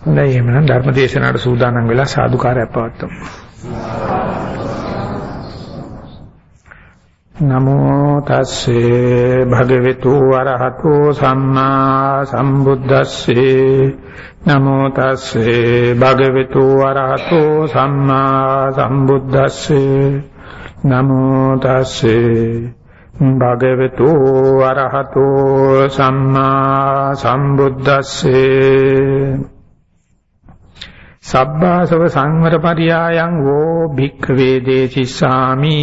හොඳයි එහෙනම් ධර්ම දේශනාවට සූදානම් වෙලා සාදුකාරයක් පවත්වමු. නමෝ තස්සේ භගවතු වරහතෝ සම්මා සම්බුද්දස්සේ. නමෝ තස්සේ භගවතු වරහතෝ සම්මා සම්බුද්දස්සේ. නමෝ තස්සේ භගවතු වරහතෝ සම්මා සම්බුද්දස්සේ. සබ්බාසව සංවර පරියායන් වෝ භික්ඛවේ දේසිස්සාමි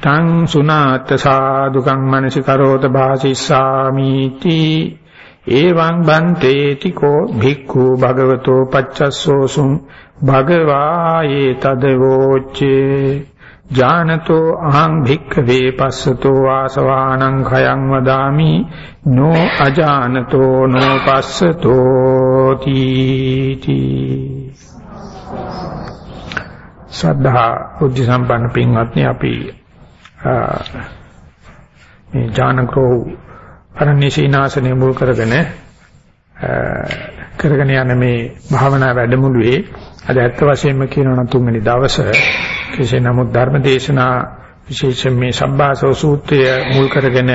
තං සුනාත සාදුකං මනසිකරෝත භාසිස්සාමි තී එවං බන්තේති කෝ භික්ඛු භගවතෝ පච්චස්සෝසුං භගවා ඒ තදවෝච්චේ ජානතෝ අහං භික්ඛවේ පස්සතෝ ආසවානං khයං වදාමි නෝ අජානතෝ නෝ පස්සතෝ තීති. සද්ධා බුද්ධ සම්පන්න පින්වත්නි අපි මේ ඥානකෝ අරණේශීනාසනේ මුල් කරගෙන කරගෙන යන මේ භාවනා වැඩමුළුවේ අද ඇත්ත වශයෙන්ම කියනවා නම් තුන්වෙනි දවසේ කෙසේ නමුත් ධර්ම දේශනා විශේෂයෙන් මේ සබ්බාසව සූත්‍රය මුල් කරගෙන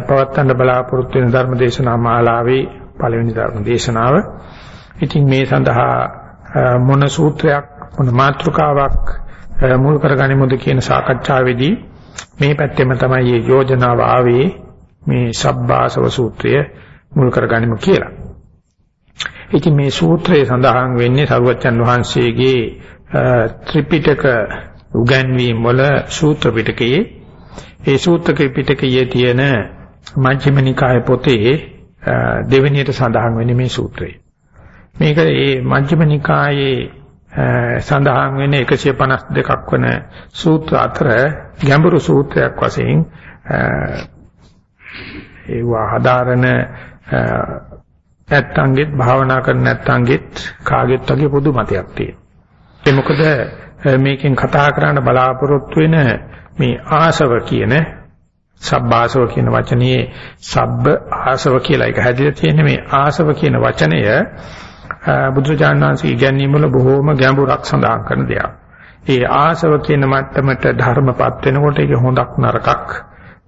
පවත්වන්න බලාපොරොත්තු වෙන ධර්ම දේශනා මාලාවේ පළවෙනි ධර්ම දේශනාව. ඉතින් මේ සඳහා මොන සූත්‍රයක් මොන මාතෘකාවක් මුල් කරගනිමුද කියන සාකච්ඡාවේදී මේ පැත්තෙම තමයි මේ යෝජනාව ආවේ මේ සබ්බාසව සූත්‍රය මුල් කරගනිමු කියලා. ඉතින් මේ සූත්‍රයේ සඳහන් වෙන්නේ සරුවච්චන් වහන්සේගේ ත්‍රිපිටක උගන්වීම් වල සූත්‍ර පිටකයේ ඒ සූත්‍ර පිටකයේ තියෙන මජ්ක්‍ධිම නිකාය පොතේ දෙවෙනියට සඳහන් වෙන්නේ මේ සූත්‍රය. මේක ඒ මජ්ක්‍ධිම නිකායේ සඳහන් වෙන 152ක් වන සූත්‍ර අතර ගැඹුරු සූත්‍රයක් වශයෙන් ඒවා හදාරන නැත්තංගෙත් භාවනා කරන නැත්තංගෙත් කාගෙත් වගේ පොදු මතයක් තියෙනවා. ඒ මොකද මේකෙන් කතා කරන්න බලාපොරොත්තු වෙන මේ ආසව කියන සබ්බාසව කියන වචනේ සබ්බ ආසව කියලා එක හැදිලා තියෙන මේ ආසව කියන වචනය බුදුරජාණන් වහන්සේ ඉගැන්වීම වල බොහෝම ගැඹුරක් සඳහන් කරන දෙයක්. ඒ ආසව කියන මට්ටමට ධර්මපත් වෙනකොට ඒක හොඳක් නරකක්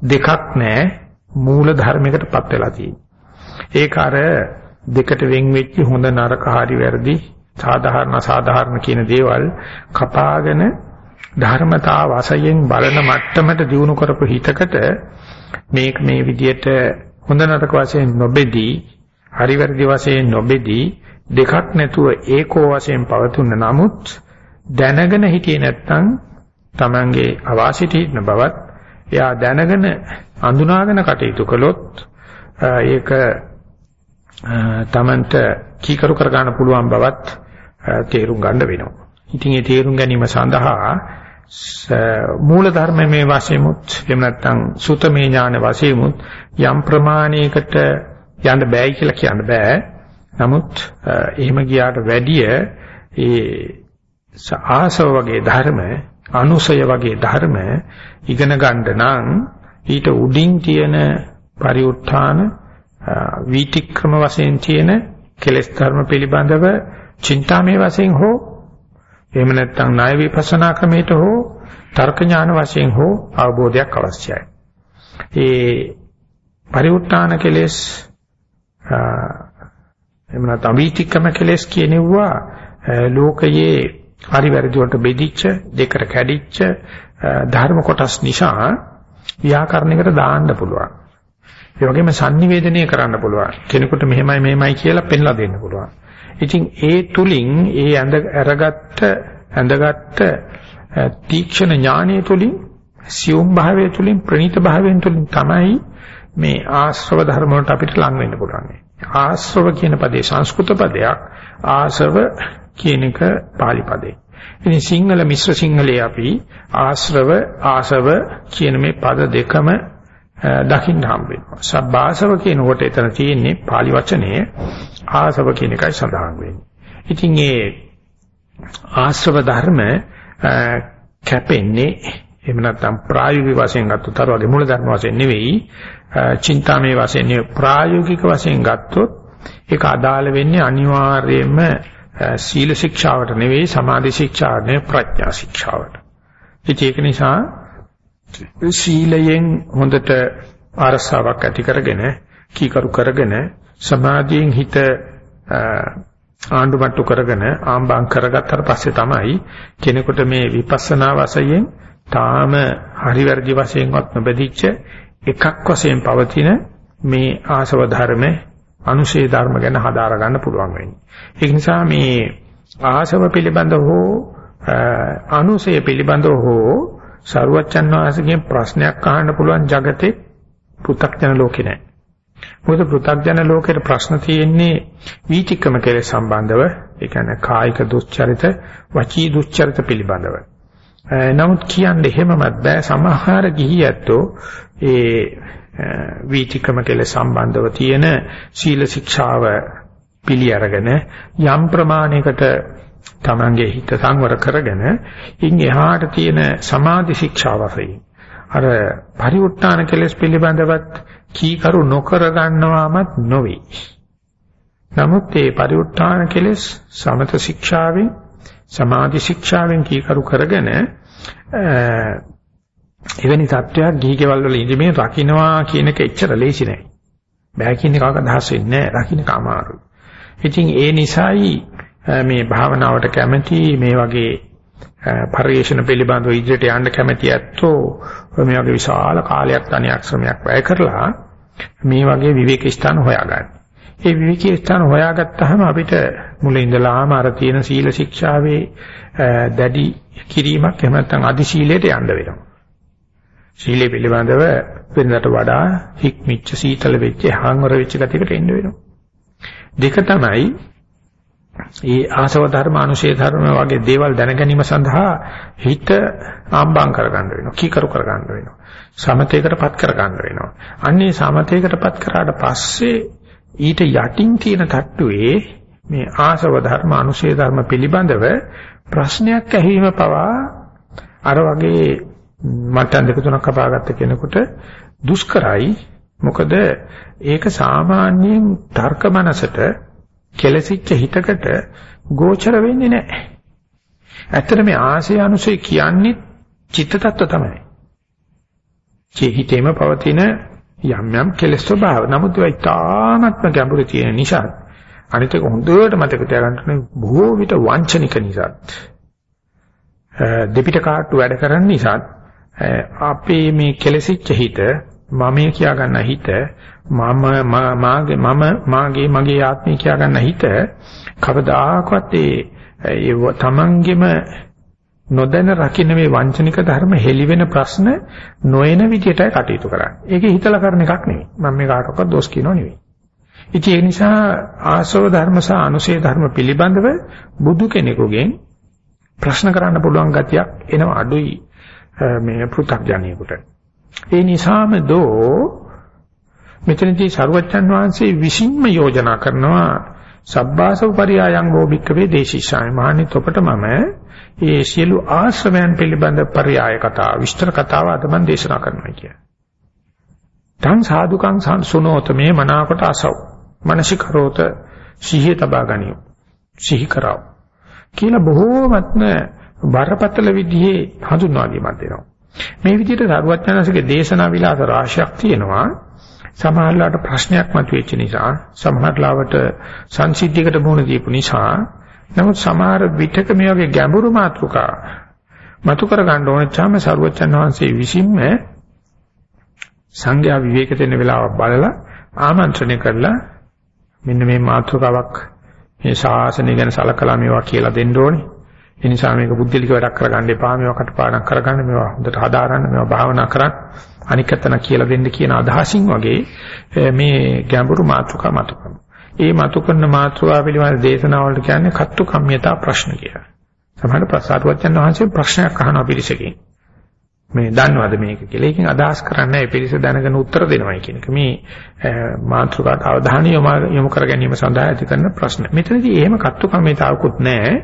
දෙකක් නෑ මූල ධර්මයකටපත් වෙලා තියෙන්නේ. ඒක අර දෙකට වෙන් වෙච්ච හොඳ නරක හරි වැරදි සාධාරණ සාධාරණ කියන දේවල් කපාගෙන ධර්මතා වශයෙන් බලන මට්ටමට දිනු කරපු හිතකට මේක මේ විදියට හොඳ නරක වශයෙන් නොබෙදී හරි වැරදි වශයෙන් නොබෙදී දෙකක් නැතුව ඒකෝ වශයෙන් පවතුන නමුත් දැනගෙන හිටියේ නැත්නම් Tamange අවාසිත ඉන්න බවත් එයා දැනගෙන අඳුනාගෙන කටයුතු කළොත් ඒක Tamanට කීකරු කර ගන්න පුළුවන් බවත් තේරුම් ගන්න වෙනවා. ඉතින් ඒ තේරුම් ගැනීම සඳහා මූල ධර්මයේ වශයෙන්මුත් එහෙම නැත්නම් සුතමේ ඥාන වශයෙන්මුත් යම් ප්‍රමාණයකට යන්න බෑයි කියලා කියන්න බෑ. නමුත් එහෙම ගියාට වැඩිය ඒ ආසව වගේ ධර්ම, අනුසය වගේ ධර්ම ඉගෙන ගන්න නම් ඊට උඩින් තියෙන පරිඋත්ථාන වීතික්‍රම වශයෙන් තියෙන කෙලෙස් ධර්ම පිළිබඳව චින්තාමේ වශයෙන් හෝ එහෙම නැත්නම් ණය විපස්සනා ක්‍රමයට හෝ තර්ක ඥාන වශයෙන් හෝ අවබෝධයක් අවශ්‍යයි. ඒ පරිඋත්ථාන කෙලෙස් එහෙම නැත්නම් වීතික්‍රම කෙලෙස් කියනෙවුවා ලෝකයේ හරි වැරදි වලට බෙදිච්ච දෙකට කැඩිච්ච ධර්ම කොටස් නිසා ව්‍යාකරණයකට දාන්න පුළුවන්. ඒ වගේම sannivedanaya කරන්න පුළුවන්. කෙනෙකුට මෙහෙමයි මෙහෙමයි කියලා පෙන්ලා දෙන්න පුළුවන්. ඉතින් ඒ තුලින් ඒ ඇඳ අරගත්ත ඇඳගත්ත තීක්ෂණ ඥානය තුලින් සියුම් භාවය තුලින් ප්‍රණීත භාවයෙන් තුලින් තමයි මේ ආශ්‍රව ධර්ම වලට අපිට ලං වෙන්න පුළුවන්. ආශ්‍රව කියන පදේ සංස්කෘත පදයක් ආසව කියන එක pāli පදේ. ඉතින් සිංහල මිශ්‍ර සිංහලයේ අපි ආශ්‍රව ආසව කියන මේ පද දෙකම දකින්න හම්බ වෙනවා. සබ්බාසව කියනකොට එතන තියෙන්නේ pāli වචනේ ආසව කියන එකයි සඳහන් වෙන්නේ. ඉතින් ඒ ආශ්‍රව ධර්ම කැපෙන්නේ එහෙම නැත්නම් ප්‍රායෝගික වශයෙන් ගත්තොත් අර වගේ මූල ධර්ම වශයෙන් නෙවෙයි චින්තාමේ වශයෙන් නෙවෙයි ප්‍රායෝගික වශයෙන් ගත්තොත් ඒක අදාළ වෙන්නේ අනිවාර්යයෙන්ම සීල ශික්ෂාවට නෙවෙයි සමාධි ශික්ෂාවට නෙවෙයි ප්‍රඥා ශික්ෂාවට. ඒක නිසා සීලයෙන් හොඳට අරසාවක් ඇති කරගෙන කීකරු කරගෙන සමාධියෙන් හිත ආණ්ඩුමට්ටු කරගෙන ආම්බම් කරගත්තට පස්සේ තමයි කෙනෙකුට මේ විපස්සනා වශයෙන් තාම හරි වැරදි වශයෙන්වත් නොබැදිච්ච එකක් වශයෙන් පවතින මේ ආසව ධර්ම අනුශේ ධර්ම ගැන හදාර ගන්න පුළුවන් වෙන්නේ. ඒක නිසා මේ ආසව පිළිබඳ හෝ අනුශේ පිළිබඳ හෝ සරුවච්චන් වහන්සේගෙන් ප්‍රශ්නයක් අහන්න පුළුවන් జగතේ පෘථග්ජන ලෝකේ නැහැ. මොකද පෘථග්ජන ලෝකේ ප්‍රශ්න තියෙන්නේ වීතික්‍රම කෙලෙස් සම්බන්ධව, ඒ කියන්නේ කායික දුස්චරිත, වචී දුස්චරිත පිළිබඳව. නමුත් කියන්නේ එහෙමමත් බෑ සමහර ගිහියැත්තෝ ඒ වීතික්‍රම කෙලෙස් සම්බන්ධව තියෙන සීල ශික්ෂාව පිළි අරගෙන යම් ප්‍රමාණයකට තමන්ගේ හිත සංවර කරගෙන ඉන් එහාට තියෙන සමාධි ශික්ෂා වශයෙන් අර පරිඋත්තාන කෙලස් පිළිබඳවත් කීකරු නොකර ගන්නවාමත් නොවේ. නමුත් මේ පරිඋත්තාන කෙලස් සමත ශික්ෂාවෙන් සමාධි ශික්ෂාවෙන් කීකරු කරගෙන එවැනි தත්වයක් ගිහිගෙවල් වල ඉඳීමේ රකින්නවා කියන එක එච්චර ලේසි නෑ. බෑ කියන එකක අදහස් වෙන්නේ නෑ රකින්න කමාරු. ඉතින් ඒ නිසායි මේ භාවනාවට කැමැති මේ වගේ පරිේශන පිළිබඳව ඉදිරියට යන්න කැමැති ඇත්තෝ මේ වගේ විශාල කාලයක් තනියක් ශ්‍රමයක් වැය කරලා මේ වගේ විවේක ස්ථාන හොයාගන්න. ඒ විවේක ස්ථාන හොයාගත්තාම අපිට මුලින් ඉඳලාම අර තියෙන සීල ශික්ෂාවේ දැඩි කිරීමක් එහෙම නැත්නම් අදි සීලයට යන්න වෙනවා. සීලය පිළිබඳව වෙනකට වඩා හික්මිච්ච සීතල වෙච්ච හාන්වර වෙච්ච ගතියකට එන්න වෙනවා. දෙක තමයි ඒ ආසව ධර්ම අනුශේ ධර්ම වගේ දේවල් දැන ගැනීම සඳහා හිත ආම්බම් කරගන්න වෙනවා කීකරු කරගන්න වෙනවා සමතේකටපත් කරගන්න වෙනවා. අන්නේ සමතේකටපත් කරාට පස්සේ ඊට යටින් තියෙන තට්ටුවේ මේ ආසව ධර්ම අනුශේ ධර්ම පිළිබඳව ප්‍රශ්නයක් ඇහිීම පවා අර වගේ මට්ටම් දෙක තුනක් කපාගත්ත කෙනෙකුට දුෂ්කරයි. මොකද ඒක සාමාන්‍යයෙන් තර්ක මනසට කෙලසිච්ච හිතකට ගෝචර වෙන්නේ නැහැ. ඇත්තට මේ ආශය අනුසය කියන්නේ චිත්ත tattwa තමයි. චේ හිතේම පවතින යම් යම් කෙලෙස් ස්වභාව. නමුත් ඒවා ඉතාමත්ම ගැඹුරු තියෙන නිසා අනිත් එක හොඳට මතක තියාගන්න බොහෝ විට වංචනික නිසා. දෙපිට කාට්ටු වැඩ කරන්න නිසා අපේ මේ කෙලසිච්ච හිත මමයේ කියා ගන්න හිත මම මාගේ මම මාගේ මගේ ආත්මය කියා ගන්න හිත කවදාකවත් ඒ තමන්ගෙම නොදැන රකින්න මේ වංචනික ධර්ම හෙලි වෙන ප්‍රශ්න නොයන විදියටයි කටයුතු කරන්නේ. ඒක හිතලා කරන එකක් නෙවෙයි. මම මේ කාටවත් දොස් කියනව නෙවෙයි. ඉතින් ඒ නිසා ආසව ධර්ම සහ අනුශේ ධර්ම පිළිබඳව බුදු කෙනෙකුගෙන් ප්‍රශ්න කරන්න පුළුවන් ගතියක් එනවා අඩුයි මේ පෘථග්ජනියෙකුට. ඒ නිසාම දෝ මෙතනදී සරුවච්චන් වහන්සේ විසින්ම යෝජනා කරනවා සබ්බාසව පරියායන් වෝබික්කවේ දේශිෂාමි මහණනි තොපට මම ඒ සියලු ආශ්‍රමයන් පිළිබඳ පරියාය කතා විස්තර කතාව අද මම දේශනා කරනවා කිය. තං සාදුකං සුනෝත මේ මනාකොට අසව්. මනසිකරෝත සිහිය තබා ගනියු. සිහි කරව. කියලා බොහෝමත්ම බරපතල විදිහේ හඳුන්වා දීමක් දෙනවා. මේ විදිහට සරුවච්චන්සේගේ දේශනා විලාස රාශියක් තියෙනවා. සමහරලාට ප්‍රශ්නයක් මතුවෙච්ච නිසා සමහරලාවට සංසිද්ධියකට මුහුණ දීපු නිසා නමුත් සමහර විටක මේ වගේ ගැඹුරු මාතෘකා මතු කර ගන්න ඕනෙච්චාම සරුවචන් වහන්සේ විසින්ම සංඝයා විවේක දෙන්න වෙලාවක් බලලා ආමන්ත්‍රණය කරලා මෙන්න මේ මාතෘකාවක් මේ ශාසනය ගැන සලකලා මේවා කියලා දෙන්න ඕනේ. ඒ නිසා මේක බුද්ධිලික වැඩක් කරගන්න එපා. මේවා කටපාඩම් කරගන්න, මේවා හොඳට හදාගන්න, මේවා භාවනා කරන්න. අනිකතන කියලා දෙන්න කියන අදහසින් වගේ මේ ගැඹුරු මාතෘකා මතු කරනවා. ඒ මතු කරන මාතෘකාව පිළිබඳ දේශනාවලට කියන්නේ කත්තු කම්මිතා ප්‍රශ්න කියලා. සමහර ප්‍රසාද වචන වහන්සේ ප්‍රශ්නයක් අහනවා පිළිසකින්. මේ දන්නවද මේක කියලා. ඒකෙන් අදහස් කරන්නේ ඒ පිළිස දැනගෙන උත්තර දෙනවයි කියන එක. මේ මාතෘකාට අවධානය යොමු කර ගැනීම සඳහා ඇති කරන ප්‍රශ්න. මෙතනදී එහෙම කත්තු කම්මිතාවකුත් නැහැ.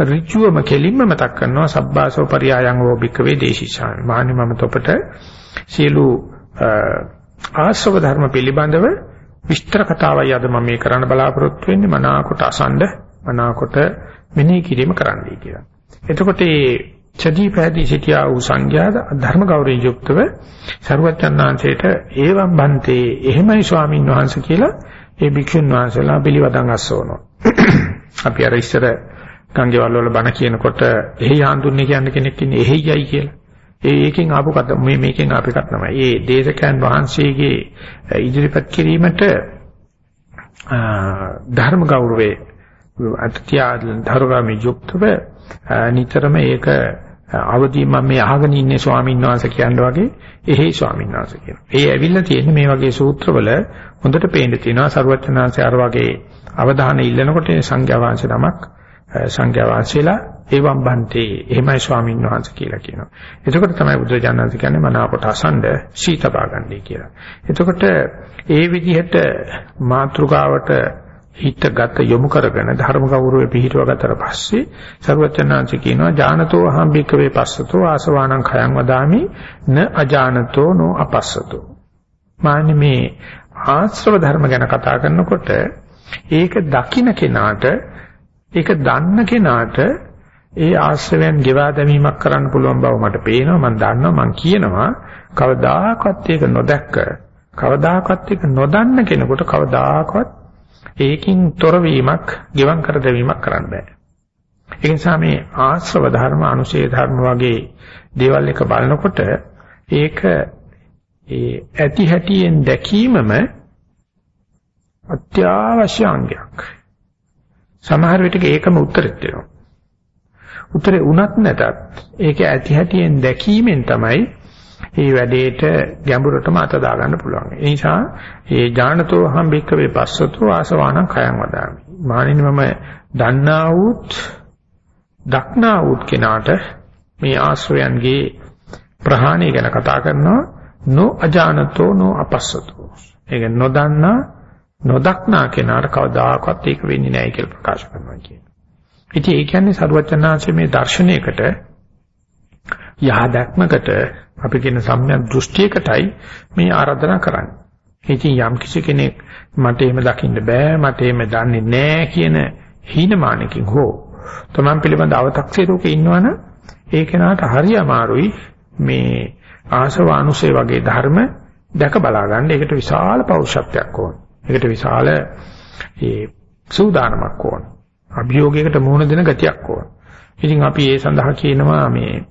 ඍජුවම කෙලින්ම මතක් කරනවා සබ්බාසෝ පරියායන් වෝ බික්කවේ දේශිසාමි. මාන්නේ මම තොපට සියලු ආශ්‍රව ධර්ම පිළිබඳව විස්තර කතාවයි අද මම මේ කරන්න බලාපොරොත්තු වෙන්නේ මනාකොට අසන්න මනාකොට මෙනෙහි කිරීම කරන්නයි කියලා. එතකොට මේ චදී පැදී සිටියා වූ සංඝයා ධර්ම ගෞරවයෙන් යුක්තව ਸਰුවචන්නාංශයට ඒවම් බන්තේ එහෙමයි ස්වාමින් වහන්සේ කියලා ඒ භික්ෂුන් වහන්සේලා පිළිවදන් අස්සවනවා. අපි අර ඉස්සර ගංගේවල් වල බණ කියනකොට එහි ආඳුන්නේ කියන්නේ කෙනෙක් ඉන්නේ එහියයි කියලා. ඒ ඒකෙන් ආපු කත මේ මේකෙන් ආපු එකක් තමයි. ඒ දේශකයන් වහන්සේගේ ඉදිරිපත් කිරීමට ධර්ම ගෞරවයේ අත්‍ත්‍යා ධර්මමි යුක්තව නිතරම ඒක අවදි මම මේ අහගෙන ඉන්නේ ස්වාමීන් වහන්සේ කියන වගේ එහෙයි ස්වාමීන් වහන්සේ කියනවා. ඒ ඇවිල්ලා තියෙන්නේ මේ වගේ සූත්‍රවල හොඳට පේන්න තියෙනවා සරුවචනාංශය අර වගේ අවධානය ඉල්ලනකොට සංඝයා වහන්සේ නමක් සංඝයා වහන්සේලා ඒවම් බන්තේ එහෙමයි ස්වාමීන් වහන්සේ කියලා කියනවා. එතකොට තමයි බුදුරජාණන් කියන්නේ මනාවට අසඬ සීතපා ගන්නයි කියලා. එතකොට ඒ විදිහට මාත්‍රකාවට හිතගත යොමු කරගෙන ධර්ම ගෞරවය පිහිටුව ගතට පස්සේ සර්වචනාංශ කියනවා ඥානතෝ අහම්බික වේ පස්සතෝ ආසවානං khයං වදාමි න අජානතෝ නෝ අපස්සතෝ මාන්නේ මේ ආශ්‍රව ධර්ම ගැන කතා කරනකොට ඒක දකින්න කෙනාට ඒක දන්න කෙනාට ඒ ආශ්‍රවයන් ගෙවා දැමීමක් කරන්න පුළුවන් බව මට පේනවා මම දන්නවා මම කියනවා කවදාකවත් ඒක නොදැක්ක කවදාකවත් ඒක නොදන්න කෙනෙකුට කවදාකවත් ඒකින් තොරවීමක්, ගෙවම් කර දෙවීමක් කරන්න බෑ. ඒ නිසා මේ ආශ්‍රව ධර්ම, අනුශේධ ධර්ම වගේ දේවල් එක බලනකොට ඒක ඒ ඇති හැටියෙන් දැකීමම අත්‍යවශ්‍ය අංගයක්. සමහර විටක ඒකම උත්තරෙත් වෙනවා. උත්තරේ උනත් නැතත් ඒක ඇති හැටියෙන් දැකීමෙන් තමයි මේ වැඩේට ගැඹුරටම අත දාගන්න පුළුවන්. ඒ නිසා මේ ඥානතෝ හම්බෙක්ක වේ පස්සතෝ ආසවාණං khයං වදාමි. මානින්න මම දන්නා වූත් දක්නා වූත් කෙනාට මේ ආශ්‍රයයන්ගේ ප්‍රහාණය ගැන කතා කරනවා නො අජානතෝ නො අපස්සතෝ. ඒක නොදන්නා නොදක්නා කෙනාට කවදාකවත් ඒක වෙන්නේ නැහැ කියලා ප්‍රකාශ කරනවා කියන්නේ. ඉතින් ඒ කියන්නේ සරුවචනාංශයේ මේ දර්ශනයකට යහ දැක්මකට අපි කියන සම්‍යක් දෘෂ්ටියකටයි මේ ආරාධනා කරන්නේ. ඉතින් යම් කිසි කෙනෙක් මට එහෙම දකින්න බෑ මට එහෙම දන්නේ නෑ කියන හීනමානකින් හෝ තමන් පිළිබඳ අව탁සීරුවක ඉන්නවනම් ඒ කෙනාට හරි අමාරුයි මේ ආසව අනුසය වගේ ධර්ම දැක බලා ගන්න. ඒකට විශාල පෞරුෂත්වයක් ඕන. ඒකට විශාල ඒ සූදානමක් ඕන. අභියෝගයකට මුහුණ දෙන ගතියක් ඕන. ඉතින් අපි ඒ සඳහා කියනවා මේ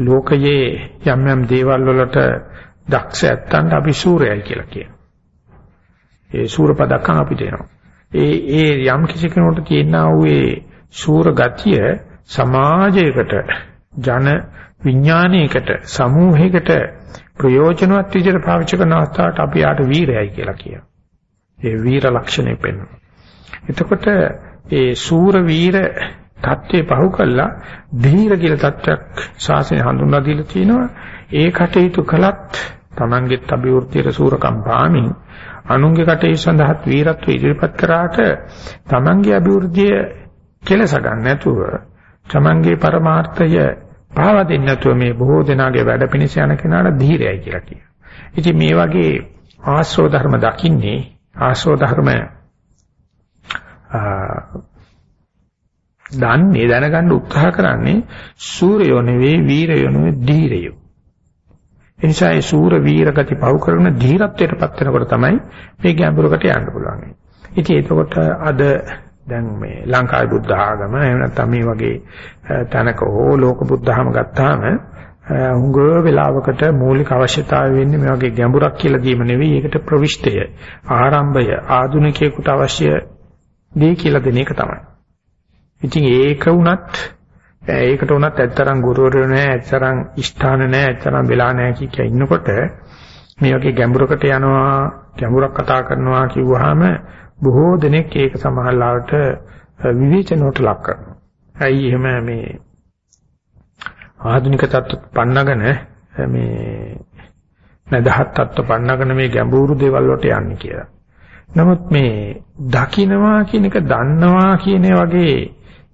ලෝකයේ යම් යම් දේවල් වලට දක්ෂ ඇත්තන්ට අපි සූරයයි කියලා කියනවා. ඒ සූරපදක්කම් අපිට එනවා. ඒ ඒ යම් කිසි කෙනෙකුට තියෙනා වූ ඒ සූර ගතිය සමාජයකට ජන විඥානයකට සමූහයකට ප්‍රයෝජනවත් විදිහට පාවිච්චි කරන අවස්ථාවට අපි ආට වීරයයි කියලා කියනවා. ඒ වීර ලක්ෂණය පෙන්වනවා. එතකොට ඒ සූර වීර தත්ත්වේ පහු කළා ධීර කියලා தත්වයක් ශාසනය හඳුන්වා දීලා තිනවා ඒ කටයුතු කළත් Tamanගෙත් අභිවෘද්ධියට සූරකම් පාමින් අනුන්ගේ කටයුතු සඳහාත් වීරත්ව ඉදිරිපත් කරාට Tamanගේ අභිවෘද්ධිය කෙලස ගන්න නැතුව Tamanගේ පරමාර්ථය පාව දෙන්නේ නැතුව මේ බොහෝ දෙනාගේ වැඩ පිණිස යන කෙනාට ධීරයයි කියලා කියනවා. ඉතින් මේ වගේ ආශ්‍රව ධර්ම දකින්නේ ආශ්‍රව ධර්ම දන්නේ දැනගන්න උත්සාහ කරන්නේ සූරයෝ නෙවෙයි වීරයෝ නෙවෙයි ධීරයෝ. එනිසා ඒ සූර වීර ගති පව කරන ධීරත්වයටපත් වෙනකොට තමයි මේ ගැඹුරකට යන්න පුළුවන්. ඉතින් එතකොට අද දැන් මේ ලංකාවේ බුද්ධ ආගම එහෙම නැත්නම් මේ වගේ තැනක හෝ ලෝක බුද්ධ ආගම ගත්තාම හුඟ වෙලාවකට මූලික අවශ්‍යතාවය වෙන්නේ මේ වගේ ගැඹුරක් කියලා දීම නෙවෙයි ඒකට ප්‍රවිෂ්ඨය ආරම්භය ආධුනිකයෙකුට අවශ්‍ය දේ කියලා දෙන එක තමයි. ඉතින් ඒක වුණත් ඒකට උනත් ඇත්තරම් ගුරුවරයෝ නැහැ ඇත්තරම් ස්ථාන නැහැ ඇත්තරම් වෙලා නැහැ කිය ඉන්නකොට මේ වගේ ගැඹුරකට යනවා ගැඹුරක් කතා කරනවා කිව්වහම බොහෝ දෙනෙක් ඒක සමහරලාට විවේචනයට ලක් කරනවා. ඇයි එහෙම මේ ආධුනික தত্ত্ব පන්නගෙන මේ නැදහත් தত্ত্ব පන්නගෙන මේ ගැඹුරු දේවල් වලට යන්නේ කියලා. නමුත් මේ දකින්නවා කියන එක දන්නවා කියන වගේ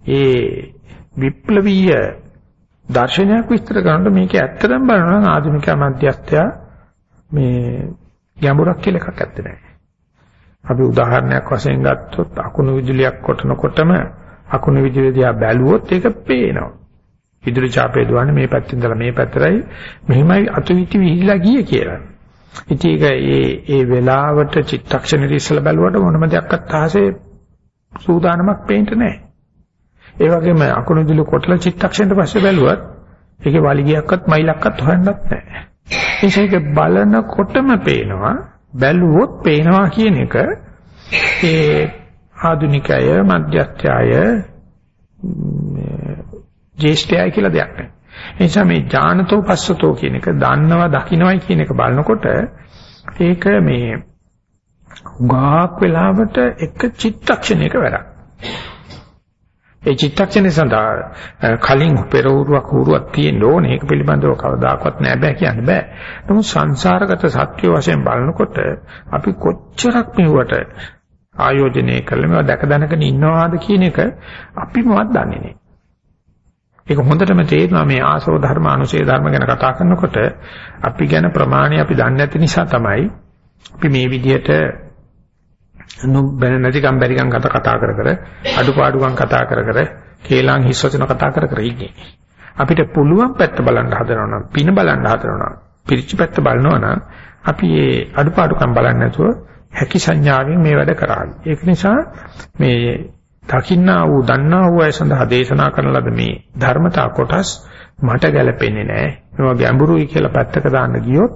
ඒ විප්ලවීය දර්ශනයක් විස්තර කරනකොට මේක ඇත්තටම බලනවා නම් ආධුනික මධ්‍යස්ථයා මේ ගැඹුරක් කියලා එකක් ඇත්තේ නැහැ. අපි උදාහරණයක් වශයෙන් ගත්තොත් අකුණු විදුලියක් කොටනකොටම අකුණු විදුලිය දිහා බැලුවොත් ඒක පේනවා. විදුලි ඡාපය දුවන්නේ මේ පැත්තෙන් ඉඳලා මේ පැත්තටයි මෙහිමයි අතු විති විහිලා ගියේ කියලා. ඉතින් ඒක ඒ ඒ වෙලාවට චිත්තක්ෂණෙදි ඉස්සලා බැලුවට මොනම දෙයක්වත් අහසේ සූදානමක් පේන්නේ නැහැ. ඒ වගේම අකුණු විදුලි කොටලා චිත්තක්ෂණයට පස්සේ බැලුවත් ඒකේ වලිගයක්වත් මයිලක්වත් හොයන්නත් නැහැ. ඒක බලනකොටම පේනවා බැලුවොත් පේනවා කියන එක ඒ ආධුනිකය මධ්‍යස්ථය ජේෂ්ඨයයි කියලා දෙයක් නැහැ. ඒ නිසා මේ ඥානතෝ පස්සතෝ කියන එක දන්නවා දකින්නවයි කියන එක බලනකොට ඒක මේ උගාක් වෙලාවට එක චිත්තක්ෂණයක වැඩක්. ඒ චිත්තක්ෂණය සඳහා කලින් පෙරවුරුවක් හුරුවක් තියෙන්න ඕනේ. ඒක පිළිබඳව කවදාකවත් නෑ බෑ කියන්න බෑ. නමුත් සංසාරගත සත්‍ය වශයෙන් බලනකොට අපි කොච්චරක් මෙවට ආයෝජනය කළා මේවා දැක දැනගෙන ඉන්නවාද කියන එක අපිමවත් දන්නේ නෑ. ඒක හොඳටම තේරෙනවා මේ ආසව ධර්ම අනුශේ ධර්ම ගැන කතා කරනකොට අපි ගැන ප්‍රමාණය අපි දන්නේ නැති නිසා තමයි අපි මේ විදිහට නොබැන නැතිකම් බැරිකම් කතා කතා කර කර අඩුපාඩුකම් කතා කර කර කේලම් හිස් වචන කතා කර කර ඉන්නේ. අපිට පුළුවන් පැත්ත බලන්න හදනවා නම් පින බලන්න හදනවා නම් පිරිච්ච පැත්ත බලනවා නම් අපි මේ අඩුපාඩුකම් බලන්නේ නැතුව හැකි සංඥාවෙන් මේ වැඩ කරાવી. ඒක නිසා මේ දකින්නා වූ දන්නා වූ අය සඳහා දේශනා කරන ලද මේ ධර්මතා කොටස් මට ගැලපෙන්නේ නැහැ. මේවා ගැඹුරුයි කියලා පැත්තක දාන්න ගියොත්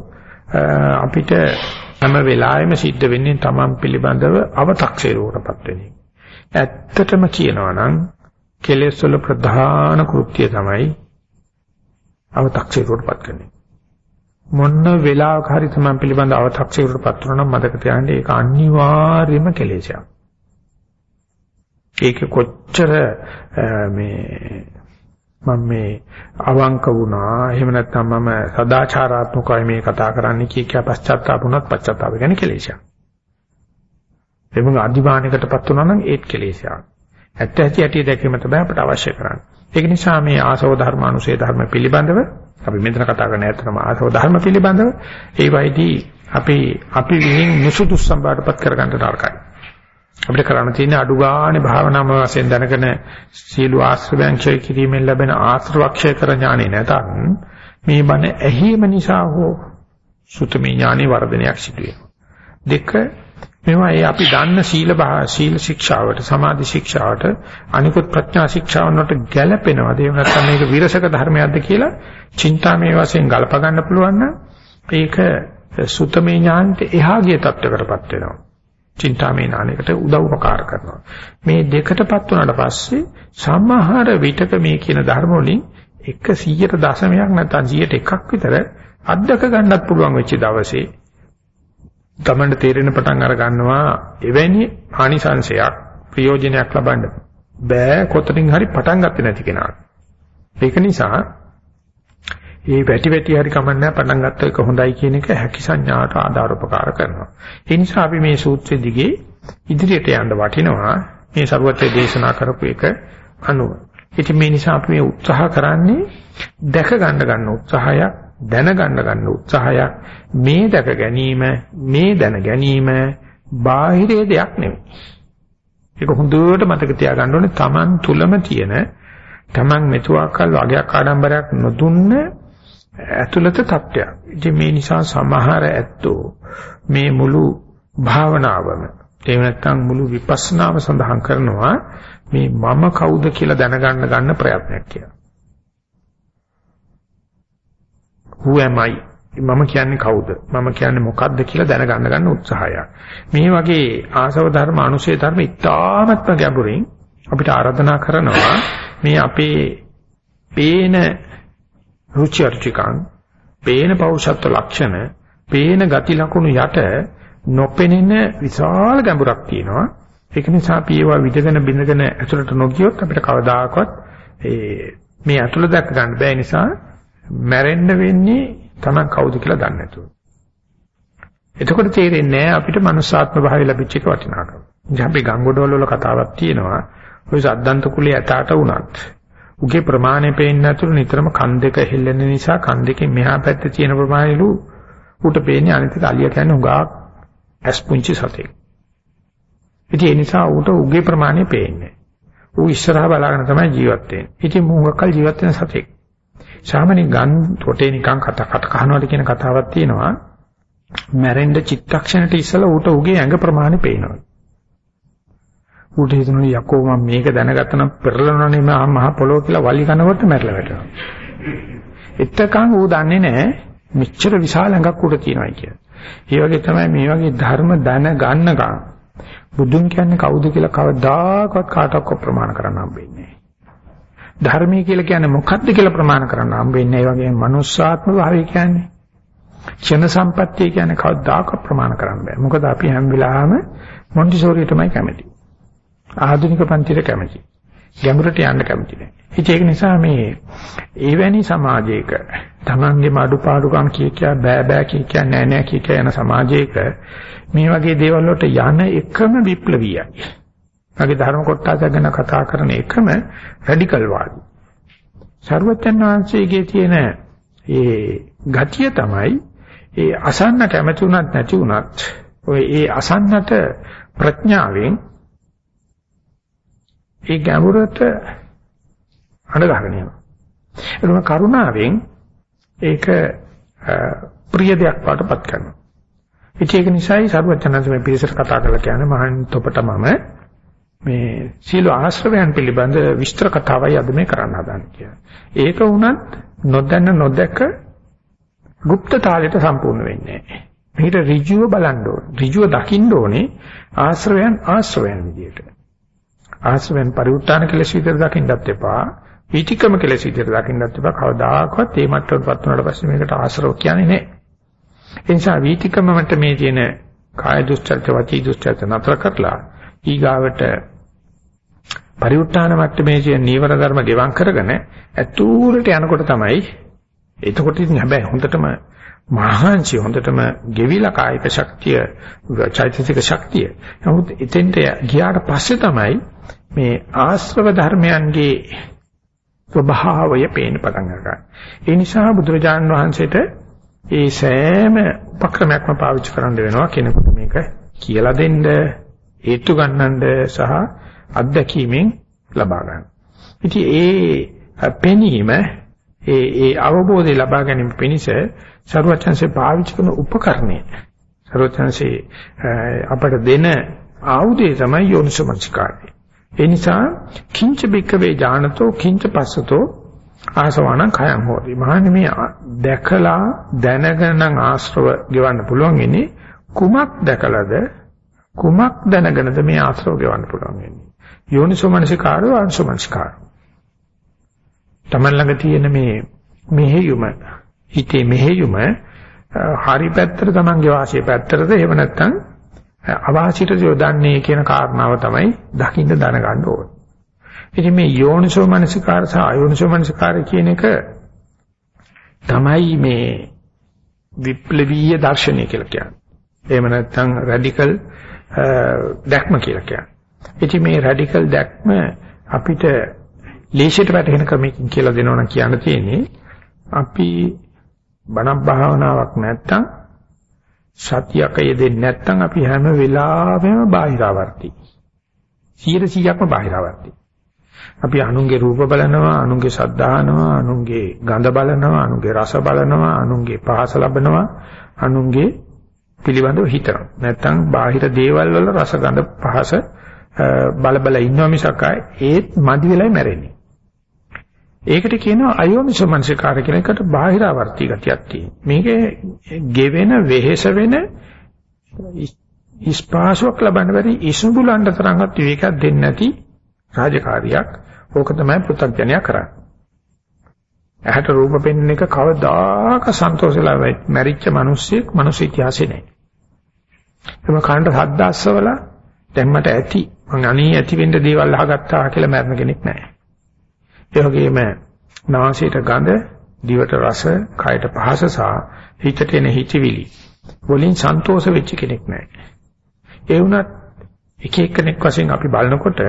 අපිට හැම වෙලාවෙම සිද්ධ වෙන්නේ තමන් පිළිබඳව අව탁සේරුවටපත් වෙන එක. ඇත්තටම කියනවා නම් කෙලෙස් වල ප්‍රධාන කෘත්‍යය තමයි අව탁සේරුවටපත් කරන්නේ. මොන වෙලාවක හරි තමන් පිළිබඳ අව탁සේරුවටපත් වුණා නම් මතක තියාගන්න ඒක අනිවාර්යම කෙලෙසයක්. ඒක කොච්චර මේ මම මේ අවංක වුණා එහෙම නැත්නම් මම සදාචාරාත්මකයි මේ කතා කරන්නේ කිය කිය පශ්චාත්තාප වුණත් පශ්චාත්තාප කියන්නේ කෙලෙසයක්. එමුග අධිමානයකටපත් වුණා නම් ඒත් කෙලෙසයක්. ඇත්ත ඇති ඇටි දැකීම තමයි අපට අවශ්‍ය කරන්නේ. ඒක නිසා මේ ආසව ධර්ම අනුසේ ධර්ම පිළිබඳව අපි මෙතන කතා කරන්නේ ඇත්තටම ආසව ධර්ම පිළිබඳව ඒ වයිදී අපි අපි විහිං නුසුදුසු සම්බාරපත් කරගන්න තරකයි. අපිට කරන්න තියෙන්නේ අඩු ගානේ භාවනාම වශයෙන් දැනගෙන සීළු ආශ්‍රවයන් ක්ෂය කිරීමෙන් ලැබෙන ආශ්‍රවක්ෂය කර ඥානෙ නැතනම් මේ බණ ඇහිම නිසා හෝ සුතමේ ඥානෙ වර්ධනයක් සිදු වෙනවා. දෙක මේවා ඒ අපි දන්න සීල සීල ශික්ෂාවට සමාධි ශික්ෂාවට අනිකුත් ප්‍රඥා ශික්ෂාවන්ට ගැළපෙනවද එහෙම නැත්නම් මේක විරසක ධර්මයක්ද කියලා චින්තාමේ වශයෙන් ගලප ගන්න පුළුවන් නම් ඒක සුතමේ ඥානට එහා ගිය තත්ත්වයකටපත් වෙනවා. චින්තාමේ ඥානයකට උදව්පකාර කරනවා. මේ දෙකටපත් වුණාට පස්සේ සමහර විටක මේ කියන ධර්ම වලින් 100ට දශමයක් නැත්නම් 100ට එකක් විතර අත්දක ගන්නත් පුළුවන් වෙච්ච දවසේ තමන්ට තේරෙන පටන් අර ගන්නවා එවැනි ආනිසංශයක් ප්‍රයෝජනයක් ලබන්න බෑ කොතනින් හරි පටන් ගත්තේ නැති කෙනාට. ඒක නිසා ඒ වැටි වැටි හරි කමන්නේ පටන් ගත්ත එක හොඳයි කියන එක හැකි සංඥාට ආධාර උපකාර කරනවා. ඒ නිසා අපි මේ සූත්‍රයේ දිගේ ඉදිරියට යන්න වටිනවා මේ සරුවත්ේ දේශනා කරපු එක අනුව. ඉතින් මේ නිසා අපි මේ උත්සාහ කරන්නේ දැක ගන්න ගන්න උත්සාහයක් දැන ගන්න ගන්න උත්සාහයක් මේ දැක ගැනීම මේ දැන ගැනීම බාහිරේ දෙයක් නෙවෙයි. ඒක හොඳට මතක තියාගන්න ඕනේ Taman තුලම තියෙන Taman මෙතුආකල් වගයක් ආඩම්බරයක් නොදුන්න ඇතුළත තත්ත්වයක්. ඉතින් මේ නිසා සමහර ඇත්තෝ මේ මුළු භාවනාවම එහෙම නැත්නම් මුළු විපස්සනාව සඳහන් කරනවා මේ මම කවුද කියලා දැනගන්න ගන්න ප්‍රයත්නයක් කියලා. Who am I? මම කියන්නේ කවුද? මම කියන්නේ මොකද්ද කියලා දැනගන්න ගන්න උත්සාහයක්. මේ වගේ ආසව ධර්ම, අනුශේ ධර්ම ඉතාමත්ම ගැඹුරින් අපිට ආරාධනා කරනවා මේ අපේ පේන රුචි අරුචිකං, පේන පෞෂත්ව ලක්ෂණ, පේන ගති ලක්ෂණ යට නොපෙනෙන විශාල ගැඹුරක් තියෙනවා. ඒක නිසා අපි ඒවා විදගෙන බින්දගෙන ඇතුළට නොගියොත් අපිට කවදාකවත් ඒ මේ ඇතුළ දැක් ගන්න බෑ නිසා මැරෙන්න වෙන්නේ Taman කවුද කියලා දන්නේ නැතුව. එතකොට තේරෙන්නේ නැහැ අපිට මනුස්සාත්ම භාවය ලැබිච්ච එක වටිනාකම. ඉතින් අපි ගංගොඩවල වල කතාවක් තියෙනවා. ඔය සද්දන්ත කුලේ ඇතාට උනත් උගේ ප්‍රමාණය පේන්නේ නැතුළු නිතරම කන් දෙක හෙල්ලෙන නිසා කන් දෙකෙන් මෙහා පැත්තේ තියෙන ප්‍රමාණයලු උට පේන්නේ අනිත් එක අලිය කියන්නේ උගා ඇස් පුංචි සතෙක්. ඉතින් ඒ නිසා ඌට උගේ ප්‍රමාණය පේන්නේ. ඌ ඉස්සරහා බලාගෙන තමයි ජීවත් වෙන්නේ. ඉතින් මුංගකල් ජීවත් වෙන සතෙක්. සාමාන්‍ය ගන් තොටේ නිකන් කත කට කහනවාද කියන කතාවක් තියෙනවා. මැරෙන්න චිත්තක්ෂණයට ඉස්සලා ඌට උගේ ඇඟ ප්‍රමාණය පේනවා. ඌට හිතෙනවා යකෝ මම මේක දැනගත්තනම් පෙරලනනේ මම මහ පොළොව කියලා වලි කනකොට මැරලා වැටෙනවා. එතකන් ඌ දන්නේ නැහැ මෙච්චර විශාල ඇඟක් උඩ තියෙනවා කියලා. ඒ වගේ තමයි මේ වගේ ධර්ම දැන ගන්නකම් බුදුන් කියන්නේ කවුද කියලා කවදාකවත් කාටවත් ප්‍රමාණ කරන්න හම්බෙන්නේ නැහැ. ධර්මයේ කියලා කියන්නේ මොකක්ද කියලා ප්‍රමාණ කරන්න හම්බෙන්නේ නැහැ. ඒ වගේම මනුස්සාත්ම භාවය කියන්නේ ක්ෂණ සම්පත්තිය කියන්නේ කවදාකවත් ප්‍රමාණ කරන්න බෑ. මොකද අපි හැම වෙලාවෙම මොන්ටිසෝරියටමයි කැමති. ආධුනික පන්තියට කැමති. ගැඹුරට යන්න කැමති නෑ. ඒක නිසා මේ එවැනි සමාජයක තමන්ගේ අඩුපාඩුකම් කිය කිය බෑ බෑ කිය කිය නෑ නෑ කිය කිය යන සමාජයක මේ වගේ දේවල් වලට යන එකම විප්ලවීයයි. වගේ ධර්ම කොටස ගැන කතා කරන එකම රැඩිකල් වාදී. ਸਰවඥාන් වහන්සේගේ තියෙන ඒ ගතිය තමයි ඒ අසන්න කැමති උනත් නැති උනත් ඔය ඒ අසන්නට ප්‍රඥාවෙන් ඒ ගැඹුරට අඬගහගෙන යනවා. එතන කරුණාවෙන් ඒක ප්‍රිය දෙයක් වඩපත් කරනවා. ඒක නිසායි සරුවචනන්ස මේ පිරිසට කතා කරලා කියන්නේ මහන් තොපට මම මේ සීල ආශ්‍රවයන් පිළිබඳ විස්තර කතාවයි අද මේ කරන්න හදන්නේ කියලා. ඒක වුණත් නොදැන නොදැක গুপ্ত තාලෙට සම්පූර්ණ වෙන්නේ නැහැ. මේකට ඍජුව බලන්න ඕනේ. ඍජුව දකින්න ඕනේ ආශ්‍රවයන් ආශ්‍රවයන් විදියට. ආශ්‍රවයන් පරිඋත්තාන කෙලෙස් විතර දකින්නත් එපා. වීතිකම කෙලෙස් විතර දකින්නත් එපා. කවදාකවත් මේ මට්ටමටපත් වුණාට පස්සේ මේකට ආශ්‍රව කියන්නේ නැහැ. ඒ නිසා වීතිකම මට මේ තියෙන කාය දුස්චර්ත වචී දුස්චර්ත නතර කරලා ඊගාවට පරිඋත්තාන මට්ටමේ තියෙන නීවර ධර්ම ගෙවම් කරගෙන ඇතුළට යනකොට තමයි එතකොට ඉතින් හැබැයි හොඳටම මහාංශي හොඳටම ගෙවිලා කායික ශක්තිය චෛතසික ශක්තිය. නමුත් එතෙන්ට ගියාට පස්සේ තමයි මේ ආශ්‍රව ධර්මයන්ගේ ස්වභාවය පේන්න පටන් ගන්නවා. ඒ නිසා බුදුරජාණන් වහන්සේට ඒ සෑම උපක්‍රමයක්ම පාවිච්චි කරන්න වෙනවා කෙනෙකුට මේක කියලා දෙන්න, හේතු ගන්නඳ සහ අත්දැකීමෙන් ලබා ගන්න. ඉතින් ඒ පෙනීම ඒ ඒ අවබෝධය ලබා ගැනීම පිණිස සරුවචන්සේ පාවිච්චි කරන උපකරණය සරුවචන්සේ අපට දෙන ආයුධය තමයි යෝනිසමංස්කාරය. ඒ නිසා කිංච බික්කවේ ඥානතෝ කිංච පස්සතෝ ආසවණං khයං හෝති. මහන්නේ මේ දැකලා දැනගෙන නම් ආශ්‍රව ගෙවන්න පුළුවන් ඉන්නේ කුමක් දැකලාද කුමක් දැනගෙනද මේ ආශ්‍රව ගෙවන්න පුළුවන් වෙන්නේ. යෝනිසෝමනසිකාරෝ අංශමනසිකාරෝ. තමන් ළඟ තියෙන මේ මෙහෙයුම හිතේ මෙහෙයුම හරි පැත්තට තමන්ගේ වාසිය පැත්තටද එහෙම නැත්නම් අවාසියට යොදන්නේ කියන කාරණාව තමයි දකින්න දැනගන්න ඕනේ. ඉතින් මේ යෝනිසෝ මනසිකාර සහ අයෝනිසෝ මනසිකාර කියන එක තමයි මේ විප්ලවීය දර්ශනය කියලා කියන්නේ. එහෙම නැත්නම් රැඩිකල් දැක්ම කියලා කියන්නේ. ඉතින් මේ රැඩිකල් දැක්ම අපිට ලේසියට වැටහෙන ක්‍රමයකින් කියලා දෙනවා කියන්න තියෙන්නේ අපි බණක් භාවනාවක් නැත්තම් සතියක යෙදෙන්නේ නැත්තම් අපි හැම වෙලාවෙම බාහිරාවර්ති. 100%ක්ම බාහිරාවර්ති. අපි අනුන්ගේ රූප බලනවා, අනුන්ගේ ශබ්ද අහනවා, අනුන්ගේ ගඳ බලනවා, අනුන්ගේ රස බලනවා, අනුන්ගේ පහස ලබනවා, අනුන්ගේ පිළිබඳව හිතනවා. නැත්තම් බාහිර දේවල් වල රස ගඳ පහස බල බල ඉන්නවා මිසක් ඒත් මදි වෙලයි මැරෙන්නේ. ඒකට කියනවා අයෝනිසෝ මනසිකාර කියන එකට බාහිරාවර්ති ගතියක් තියෙනවා. මේකේ ගෙවෙන වෙහෙස වෙන ඉස්පාසුවක් ලබන්න බැරි ඉසුඹුලන්ට තරම්වත් විවේකයක් දෙන්නේ නැති රාජකාරියක් ඕක තමයි පෘථග්ජනයා කරන්නේ. ඇහැට රූප පෙන්වන එක කවදාක සන්තෝෂලා මැරිච්ච මිනිස්සෙක් මිනිස් ඉතිහාසෙ නැහැ. එම කාණ්ඩ සද්ද අස්සවල දැන් මට ඇති මං අනී ඇති වෙන්න දේවල් අහගත්තා කියලා මරණ කෙනෙක් නැහැ. ඒ වගේම නාසයට ගඳ, දිවට රස, කයට පහස සහ හිතට එන හිතවිලි වලින් සන්තෝෂ වෙච්ච කෙනෙක් නැහැ. ඒ වුණත් එක එක්කෙනෙක් වශයෙන් අපි බලනකොට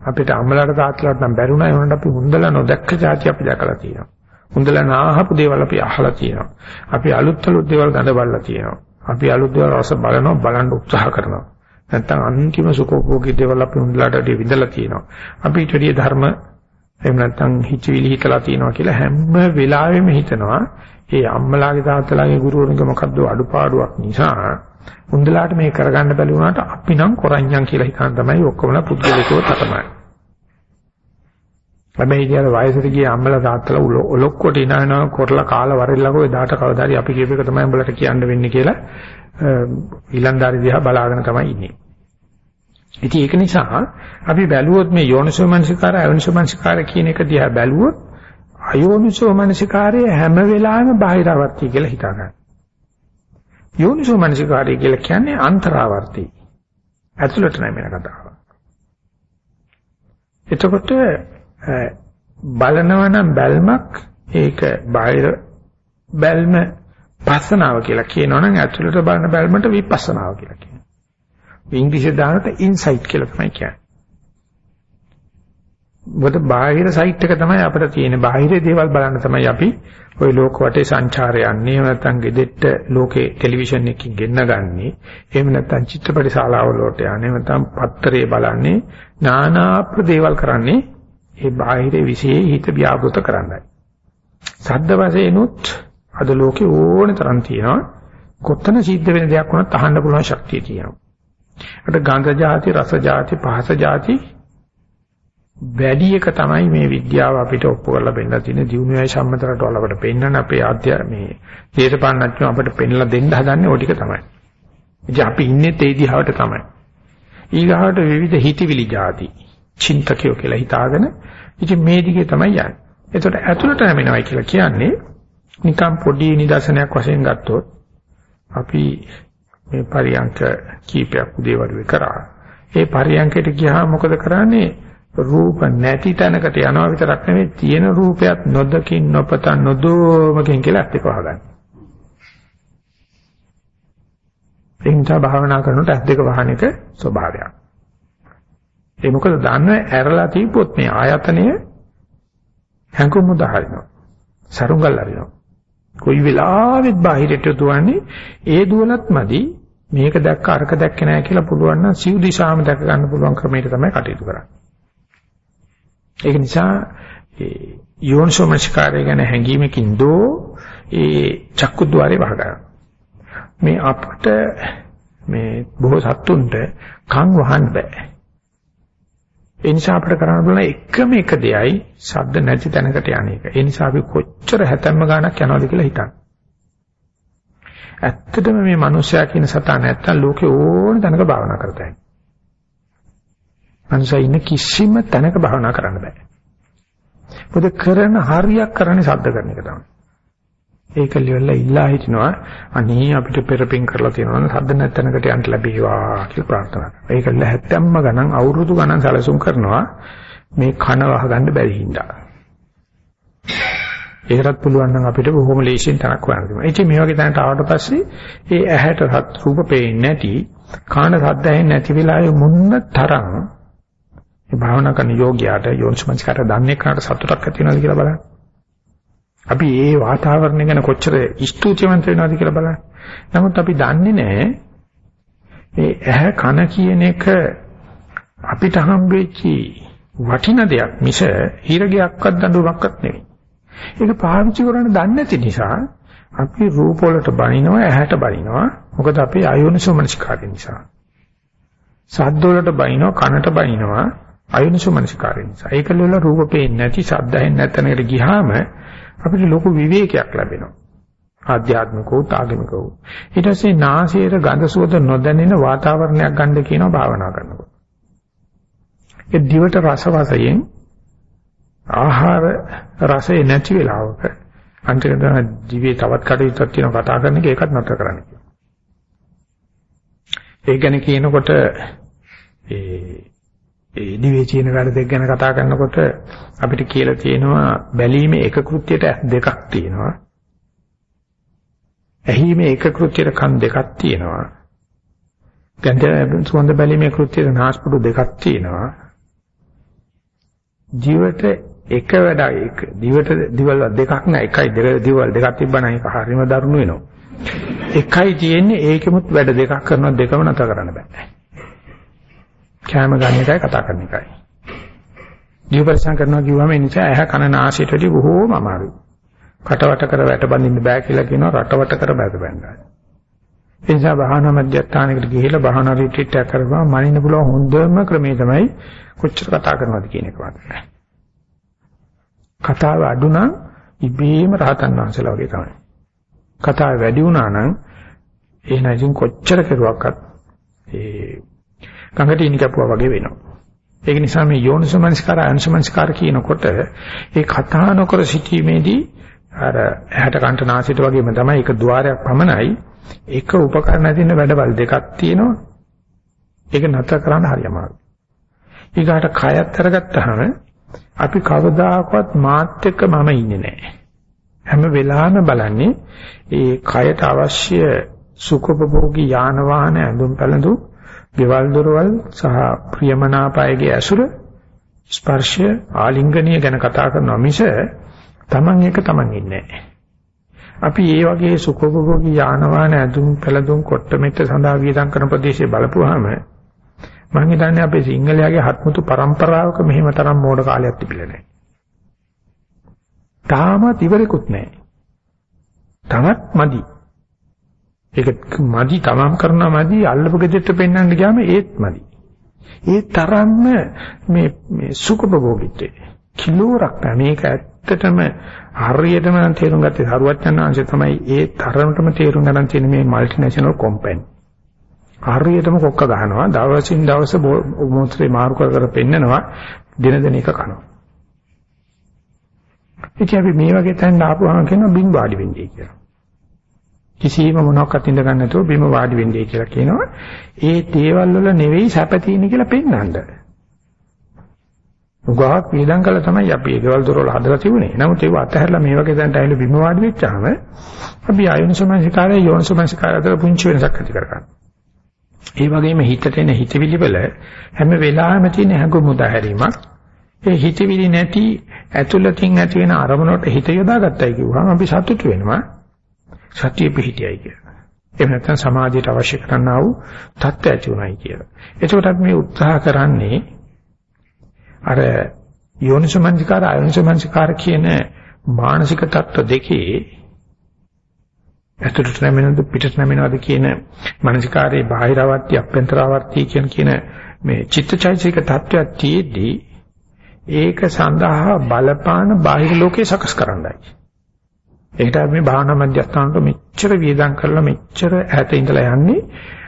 අපිට අම්මලාට තාත්තලාට නම් බැරුණා ඒ වුණාට අපි හුඳලා නොදැක්ක જાති අපි දැකලා තියෙනවා. හුඳලා නාහපු දේවල් අපි අහලා තියෙනවා. අපි අලුත් අලුත් දේවල් ගඳ බලලා තියෙනවා. අපි අලුත් දේවල් රස බලනවා බලන්න උත්සාහ කරනවා. නැත්තම් අන්තිම සුඛෝපභෝගී දේවල් අපි උන්ලාට විඳලා තියෙනවා. අපි ඊට වැඩිය ධර්ම එහෙම නැත්තම් හිතවිලි හිතලා තියෙනවා කියලා හැම වෙලාවෙම හිතනවා. ඒ අම්මලාගේ තාත්තලාගේ ගුරුවරුන්ගේ මොකද්ද අඩුපාඩුවක් නිසා උන්දලාට මේ කරගන්න බැරි වුණාට අපි නම් කොරඤ්ඤම් කියලා හිතන තමයි ඔක්කොමලා පුද්ගලිකව තමයි. හැබැයි ඉතින් වයසට ගිය අම්මලා තාත්තලා ඔලොක්කොට ඉනනවා කරලා කාලා වරෙල්ලකෝ එදාට කවදාරි අපි කියප එක තමයි උඹලට කියන්න වෙන්නේ කියලා ඊලන්දාරි දිහා බලාගෙන තමයි ඉන්නේ. ඉතින් ඒක නිසා අපි බැලුවොත් මේ යෝනිසෝ මනසිකාර අයෝනිසෝ මනසිකාර කියන එක දිහා බැලුවොත් අයෝනිසෝ මනසිකාරයේ හැම වෙලාවෙම බාහිරවර්ති කියලා හිතා ගන්න. යෝනිසෝ මනසිකාරය කියලා කියන්නේ අන්තරාවර්ති. ඇතුළට නැමෙන කතාව. එතකොට බලනවා නම් බැල්මක් ඒක බාහිර බැල්ම පස්සනාව කියලා කියනවනම් ඇතුළට බලන බැල්මට විපස්සනාව කියලා කියනවා. ඉංග්‍රීසි දානට ඉන්සයිට් කියලා තමයි කියන්නේ. මොකද බාහිර සයිට් එක තමයි අපිට තියෙන්නේ. බාහිර දේවල් බලන්න තමයි අපි ওই ලෝක වටේ සංචාරය යන්නේ. එහෙම නැත්නම් ගෙදෙට්ට ලෝකේ ටෙලිවිෂන් එකකින් ගෙන්න ගන්නේ. එහෙම නැත්නම් චිත්‍රපට ශාලාව වලට යන්නේ. එහෙම නැත්නම් පත්තරේ බලන්නේ. නානා දේවල් කරන්නේ ඒ බාහිර විශේෂ හිත ව්‍යාපෘත කරන්නයි. සද්ද වශයෙන්ුත් අද ලෝකේ ඕනේ තරම් තියෙනවා. කොතන සිද්ධ වෙන දෙයක් වුණත් අහන්න පුළුවන් ශක්තිය තියෙනවා. ඒකට ගන්ධ જાති, රස જાති, පහස જાති වැඩි එක තමයි මේ විද්‍යාව අපිට ඔප්පු කරලා බෙන්නලා තියෙන දියුණුවයි සම්මත රටවල් අපිට පෙන්වන්නේ අපේ ආධ්‍යා මේ දේශපාලනඥයෝ අපිට පෙන්ලා දෙන්න හදන්නේ ওই ටික තමයි. ඉතින් අපි ඉන්නේ ඒ දිහාවට තමයි. ඊගාවට විවිධ හිතවිලි જાති, චින්තකයෝ කියලා හිතාගෙන ඉතින් මේ දිගේ තමයි යන්නේ. ඒතකොට ඇතුළට නැමෙනවයි කියලා කියන්නේ නිකම් පොඩි නිදර්ශනයක් වශයෙන් ගත්තොත් අපි මේ පරියන්ක කීපයක් උදේවරුේ කරා. ඒ පරියන්කයට ගියාම මොකද කරන්නේ? රූප නැති තැනකට යනවා විතරක් නෙවෙයි තියෙන රූපයක් නොදකින් නොපත නොදෝමකින් කියලා අත් එක වහගන්න. ඒ නිසා භාවනා කරනකොට අත් දෙක වහන එක ස්වභාවයක්. ඒ මොකද දන්නේ ඇරලා තිබ්බොත් මේ ආයතනය හැඟුම් උදාහරිනවා. සරුංගල් අරිනවා. කොයි වෙලාවෙත් බාහිරට දුවන්නේ ඒ දුවලත් මදි මේක දැක්ක අරක දැක්කේ නැහැ කියලා පුළුවන් නම් සිව් දිශාම දැක ගන්න පුළුවන් ක්‍රමයක තමයි කටයුතු කරන්නේ. ඒක නිසා ඒ යෝනිසෝමනස්කාරය ගැන හැඟීමකින් දෝ ඒ චක්කුද්්වාරේ වහගන්න. මේ අපට මේ බොහෝ සත්තුන්ට කන් වහන්න බෑ. ඒ නිසා අපිට කරන්න බලන එකම එක දෙයයි ශබ්ද නැති තැනකට යන එක. ඒ නිසා අපි කොච්චර හැතැම්ම ගාණක් යනවද කියලා හිතන්න. ඇත්තටම මේ මිනිස්සයා කියන සතා නැත්තම් ලෝකේ ඕන තැනක භාවනා කරතයි. මනුෂයා ඉන්න කිසිම තැනක භාවනා කරන්න බෑ. මොකද කරන හරියක් කරන්නේ ශබ්ද කරන එක තමයි. ඒක liwella ඉල්ලා හිටිනවා අනේ අපිට පෙරපින් කරලා තියෙනවා නම් ශබ්ද නැත්නම්කට යන්න ලැබේවා කියලා ප්‍රාර්ථනා කරනවා. ඒක 70ම ගණන් අවුරුදු ගණන් සැලසුම් කරනවා මේ කන වහගන්න බැරි හින්දා. ඒකටත් පුළුවන් නම් අපිට බොහොම ලේසියෙන් තනක් හොයන්න පුළුවන්. ඉතින් මේ වගේ තැනට ආවට පස්සේ ඒ ඇහැට රූප පේන්නේ නැති, කාන ශබ්ද ඇහෙන්නේ නැති වෙලාවේ මුන්න තරම් මේ භාවනා කරන යෝග්‍යයාට යෝනිසමස්කාර දන්නේ කාට සතුටක් ඇති වෙනවද කියලා බලන්න. අපි ඒ වාතාවරණය ගැන කොච්චර ස්තුතිවන්ත වෙනවද කියලා බලන්න. නමුත් අපි දන්නේ නැහැ මේ ඇහැ කන කියන එක අපිට හම්බෙච්චි වටින දෙයක් මිස හිරගයක්වත් දඬුවමක්වත් නෙවෙයි. ඒක පාවිච්චි කරන්න දන්නේ නැති නිසා අපි රූප වලට බනිනවා ඇහැට බනිනවා. මොකද අපි අයෝනිසෝමනස්කාරය නිසා. සද්ද වලට බනිනවා කනට බනිනවා අයෝනිසෝ මනසිකාරය නිසා. ඒකල වල රූප පේන්නේ නැති, ශබ්ද ඇහෙන්නේ නැත්නම්කට ගියාම අපිට ලොකු විවේකයක් ලැබෙනවා. ආධ්‍යාත්මිකව, තාගමිකව. ඊට පස්සේ නාසයේ ගඳ සුවඳ නොදැනෙන වාතාවරණයක් ගන්න කියනවා භාවනා කරනකොට. ඒ දිවට රස වශයෙන් ආහාර රසය නැති වෙලාවක අන්තිමට දිවේ තවත් කටයුත්තක් තියෙනවා කතා කරන එක ඒකත් නතර කරන්න කියනවා. ඒ ගැන කියනකොට ඒ ඒ දිවේ තියෙන වැඩ දෙක ගැන කතා කරනකොට අපිට කියලා තියෙනවා බැලීමේ එක කෘත්‍යයට දෙකක් තියෙනවා. ඇහිීමේ එක කෘත්‍යයට කන් දෙකක් තියෙනවා. ගන්ධ සුවඳ බැලීමේ කෘත්‍යයට නාස්පුඩු දෙකක් තියෙනවා. ජීවිත එක වැඩ එක දිවට දිවල් දෙකක් නෑ එකයි දිවල් දෙකක් තිබ්බනම් ඒක හරිම දරුණු වෙනවා. එකයි තියෙන්නේ ඒකෙමුත් වැඩ දෙකක් කරනවා දෙකම නැතර කරන්න බෑ. කැම ගන්න එකයි කතා කරන එකයි. ජීව පරිසම් කරනවා කිව්වම ඒ නිසා ඇහ කන නාසයට වඩා බොහෝම අමාරුයි. කටවට කර වැට බඳින්න බෑ කියලා කියනවා රටවට කර බැද බැංගා. ඒ නිසා භාවනා මධ්‍යස්ථානයකට ගිහිල්ලා භාවනා රිට්‍රීට් එකක් කරපුවම මනින්න පුළුවන් හොඳම ක්‍රමය තමයි කොච්චර කතා කරනවද කියන එක වගේ. කතාව අඩු නම් ඉබේම රහතන් වහන්සේලා වගේ තමයි. කතාව වැඩි වුණා නම් ඒ නැජින් කොච්චර කෙරුවක්වත් ඒ ගඟට ඉනි කපුවා වගේ වෙනවා. ඒක නිසා මේ යෝනිසමනස්කාර අංශමනස්කාර කියනකොට ඒ කතා නොකර සිටීමේදී අර ඇහැට කන්ට නාසයට වගේම තමයි ඒක ద్వාරයක් පමණයි එක උපකරණ ඇතින වැඩවල් දෙකක් තියෙනවා. ඒක නතර කරන්න හරි අමාරුයි. ඊගාට කයත් අරගත්තාම අපි කවදාකවත් මාත් එක්ක මම ඉන්නේ නැහැ. හැම වෙලාවෙම බලන්නේ ඒ කයට අවශ්‍ය සුඛෝපභෝගී යාන වාහන ඇඳුම් පැළඳුම්, ගෙවල් දොරවල් සහ ප්‍රියමනාපයගේ ඇසුර ස්පර්ශය ආලිංගනීය ගැන කතා කරනවා මිස Taman එක Taman ඉන්නේ නැහැ. අපි ඒ වගේ සුඛෝපභෝගී යාන වාහන ඇඳුම් පැළඳුම් කොට්ට මෙට්ට සඳහා වියදම් කරන ප්‍රදේශයේ බලපුවාම මම හිතන්නේ අපේ සිංහලයාගේ හත්මුතු પરම්පරාවක මෙහෙම තරම් මෝඩ කාලයක් තිබිලා නැහැ. තාමත් ඉවරෙකුත් නැහැ. තවත් මදි. ඒක මදි තමම් කරනවා මදි අල්ලපු ගෙදරට පෙන්වන්න ගියාම ඒත් මදි. ඒ තරම්ම මේ මේ සුඛභෝගීත්වය කිලෝරක් මේක ඇත්තටම හරියටම තේරුම් ගත්තේ සරුවච්චන් ආංශය තමයි ඒ තරමටම තේරුම් ගන්න තියෙන මේ মালටිනේෂනල් කම්පැනි. හරියටම කොක්ක ගහනවා දවසින් දවස මොහොතේ මාරු කර කර පෙන්නනවා දින දින එක කනවා. ඉතින් අපි මේ වගේ තැන් ආපුවාම කියනවා බින් වාඩි වෙන්නේ කියලා. කිසිම මොනක්වත් ඉඳ ගන්න නැතුව බිම වාඩි වෙන්නේ කියලා කියනවා. ඒ තේවල් වල නෙවෙයි සැප තියෙන කියලා පෙන්වන්න. උගාවක් වේදම් කළා තමයි අපි ඒ ගෙවල් දොරවල් හදලා තිබුණේ. නමුත් ඒව අතහැරලා මේ වගේ දැන් ඇවිල්ලා බිම වාඩි වෙච්චාම අපි ආයෝනිසමනසිකාරය යෝනිසමනසිකාරය අතර පුංචි වෙනසක් ඇති කරගන්නවා. ඒ වගේම හිතට එන හිතවිලි වල හැම වෙලාවෙම තියෙන හැඟුම් උදාහැරීමක්. ඒ හිතවිලි නැති ඇතුළතින් ඇති වෙන අරමුණට හිත යොදාගත්තයි කිව්වම අපි සතුටු වෙනවා. සතිය පිහිටියයි කියලා. එහෙම නැත්නම් සමාධියට අවශ්‍ය කරන්නා වූ தත්ත්වය ඇති උනායි කියලා. එතකොට අපි මේ උත්සාහ කරන්නේ අර යෝනිසමංජකාර අයෝනිසමංජකාර කියන මානසික தত্ত্ব දෙකේ ඇතුළට නැමෙනවද පිටට නැමෙනවද කියන මානසිකාරයේ බාහිරවර්ති අභ්‍යන්තරවර්ති කියන කියන මේ චිත්තචෛතසික தত্ত্বයක් තියේදී ඒක සඳහා බලපාන බාහිර ලෝකේ සකස් කරන්නයි. ඒකට අපි මේ භාවනා මධ්‍යස්ථානට මෙච්චර වියදම් කරලා මෙච්චර ඈත ඉඳලා යන්නේ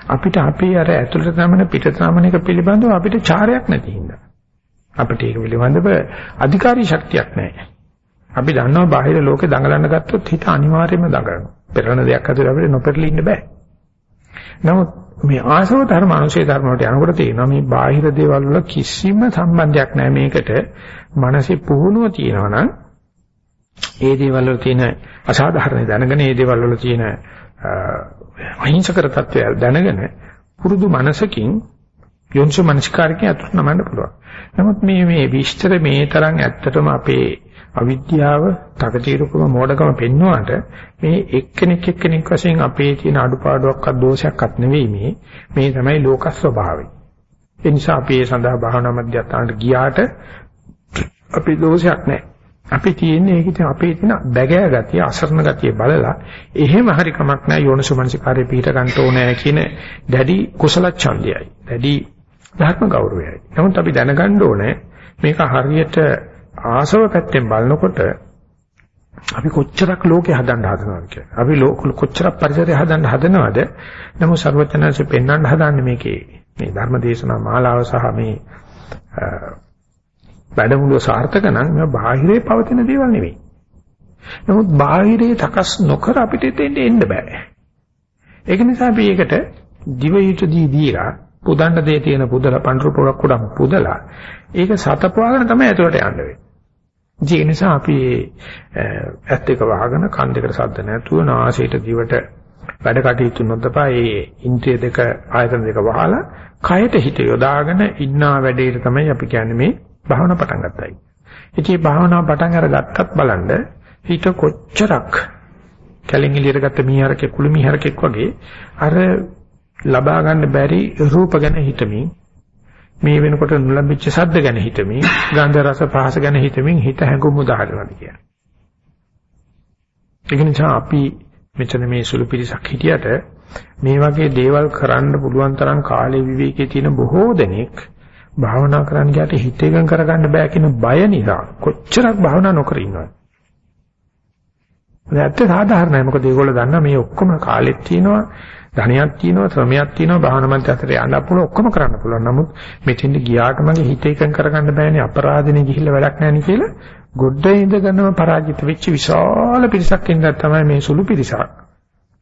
අපිට අපේ අර ඇතුළට නැමෙන පිටට නැමෙන එක පිළිබඳව අපිට චාරයක් නැති හින්දා. අපිට ඒක පිළිබඳව අධිකාරී ශක්තියක් නැහැ. අපි දන්නවා බාහිර ලෝකේ දඟලන්න ගත්තොත් හිත අනිවාර්යයෙන්ම දඟලනවා. පෙරණ දෙයක් ඇතුළේ අපිට නොපෙරළී ඉන්න බෑ. නමුත් මේ ආසව ධර්ම අනුශේ ධර්ම වලට යනකොට තේනවා මේ බාහිර දේවල් වල කිසිම සම්බන්ධයක් නැහැ මේකට. මනසේ පුහුණුව තියෙනවා නම් ඒ දේවල් වල තියෙන අසාධාරණ දැනගෙන ඒ දේවල් වල තියෙන අහිංසකර තත්වය දැනගෙන පුරුදු මනසකින් යොන්සු මනස්කාරකේ අතුරු නමන්න පුළුවන්. නමුත් මේ මේ විස්තර මේ තරම් ඇත්තටම අපේ අවිද්‍යාව, තකතිරුකම, මෝඩකම පෙන්වුවාට මේ එක්කෙනෙක් එක්කෙනෙක් වශයෙන් අපේ තියෙන අඩුපාඩුවක්වත් දෝෂයක්වත් නෙවෙයි මේ. මේ තමයි ලෝක ස්වභාවය. ඒ නිසා අපි ඒ සඳහා භාවනා මධ්‍යස්ථානට ගියාට අපේ දෝෂයක් නැහැ. අපි තියෙන්නේ ඒක ඉතින් අපේ තියෙන බැගෑ ගතිය අසරණ ගතිය බලලා එහෙම හරි කමක් නැහැ යෝනිසමනසිකාරේ පිට ගන්න ඕනේ කියන දැඩි කුසල ඡන්දයයි දැඩි ධර්ම ගෞරවයයි නමුත් අපි දැනගන්න ඕනේ මේක හරියට ආසව පැත්තෙන් බලනකොට අපි කොච්චරක් ලෝකේ හදන්න හදනවද කියලා. අපි කොච්චරක් පරිසරය හදන්න හදනවද? නමුත් ਸਰවචනanse පෙන්වන්න හදන්නේ මේකේ මේ ධර්ම දේශනා මාලාව සහ මේ වැඩමුළුව සාර්ථක නම් මේ බාහිරේ පවතින දේවල් නෙවෙයි. නමුත් බාහිරේ තකස් නොකර අපිට එතෙන්ට එන්න බෑ. ඒක නිසා අපි ඒකට දිව යුතුදී දීලා පුදන්න දේ තියෙන පුදලා පඳුරු පොරක් උඩම පුදලා ඒක සතපවාගෙන තමයි ඇතුළට යන්න වෙන්නේ. ඒ නිසා අපි ඇත් එක වහගෙන කන් දෙකට සද්ද නැතුව නාසයට දිවට වැඩ කටයුතු නොදපා ඒ ඉන්ද්‍රිය දෙක ආයතන දෙක වහලා කයට හිත යොදාගෙන ඉන්නා වැඩේට තමයි අපි කියන්නේ මේ භාවනා පටන් ගත්තයි. ඉතින් භාවනා පටන් අරගත්තත් බලන්න හිත කොච්චරක් කලින් එළියට ගත්ත මීහරකේ කුළු මීහරකෙක් වගේ අර ලබා ගන්න බැරි රූප ගැන හිතමින් මේ වෙනකොට නොලැබිච්ච සද්ද ගැන හිතමින් ගන්ධ රස පහස ගැන හිතමින් හිත හැඟුම් උදාහරණවල කියන්නේ. ඒක නිසා අපි මෙතන මේ සුළු පිරිසක් හිටියට මේ වගේ දේවල් කරන්න පුළුවන් තරම් කාලේ විවේකයේ තියෙන බොහෝ දෙනෙක් භාවනා කරන්න ගියාට හිත එකඟ කරගන්න බෑ කියන බය නිසා කොච්චරක් භාවනා නොකර ඉන්නවද? ඇත්ත සාධාරණයි. මොකද ඒගොල්ලෝ දන්නා මේ ඔක්කොම කාලෙත් තියෙනවා ධනයක් තියෙනවා ශ්‍රමයක් තියෙනවා භාවනා මන්ත්‍ර අතර යන්න පුළුවන් ඔක්කොම කරන්න පුළුවන්. නමුත් මෙතෙන්ට ගියාට මගේ හිත එකඟ කරගන්න බෑනේ අපරාධනේ ගිහිල්ලා වැඩක් නැහැ නේ කියලා ගොඩ ඉඳගෙනම පරාජිත වෙච්ච විශාල පිරිසක් ඉඳලා තමයි මේ සුළු පිරිසක්.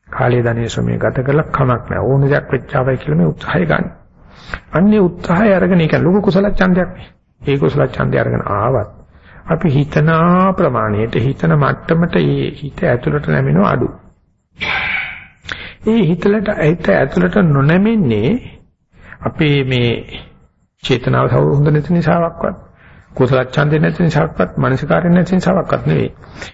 කාලයේ ධනෙ ශ්‍රමයේ ගත කළා කමක් නැහැ. ඕන දෙයක් වෙච්චාවයි කියලා මේ උත්සාහය ගන්න. අන්නේ උත්සාහය අරගෙන ඒක ලොකු කුසල ඡන්දයක් නේ. ඒ කුසල ඡන්දය අරගෙන ආවත් අපි හිතනා ප්‍රමාණයට හිතන මට්ටමට ඒ හිත ඇතුළට නැමෙනව අඩු. ඒ හිතලට ඇයිත ඇතුළට නොනැමෙන්නේ අපේ මේ චේතනාව හොඳ නැති නිසාවක්වත් කුසල ඡන්දේ නැති නිසාවක්වත් මනසකාරය නැති නිසාවක්වත් නෙවෙයි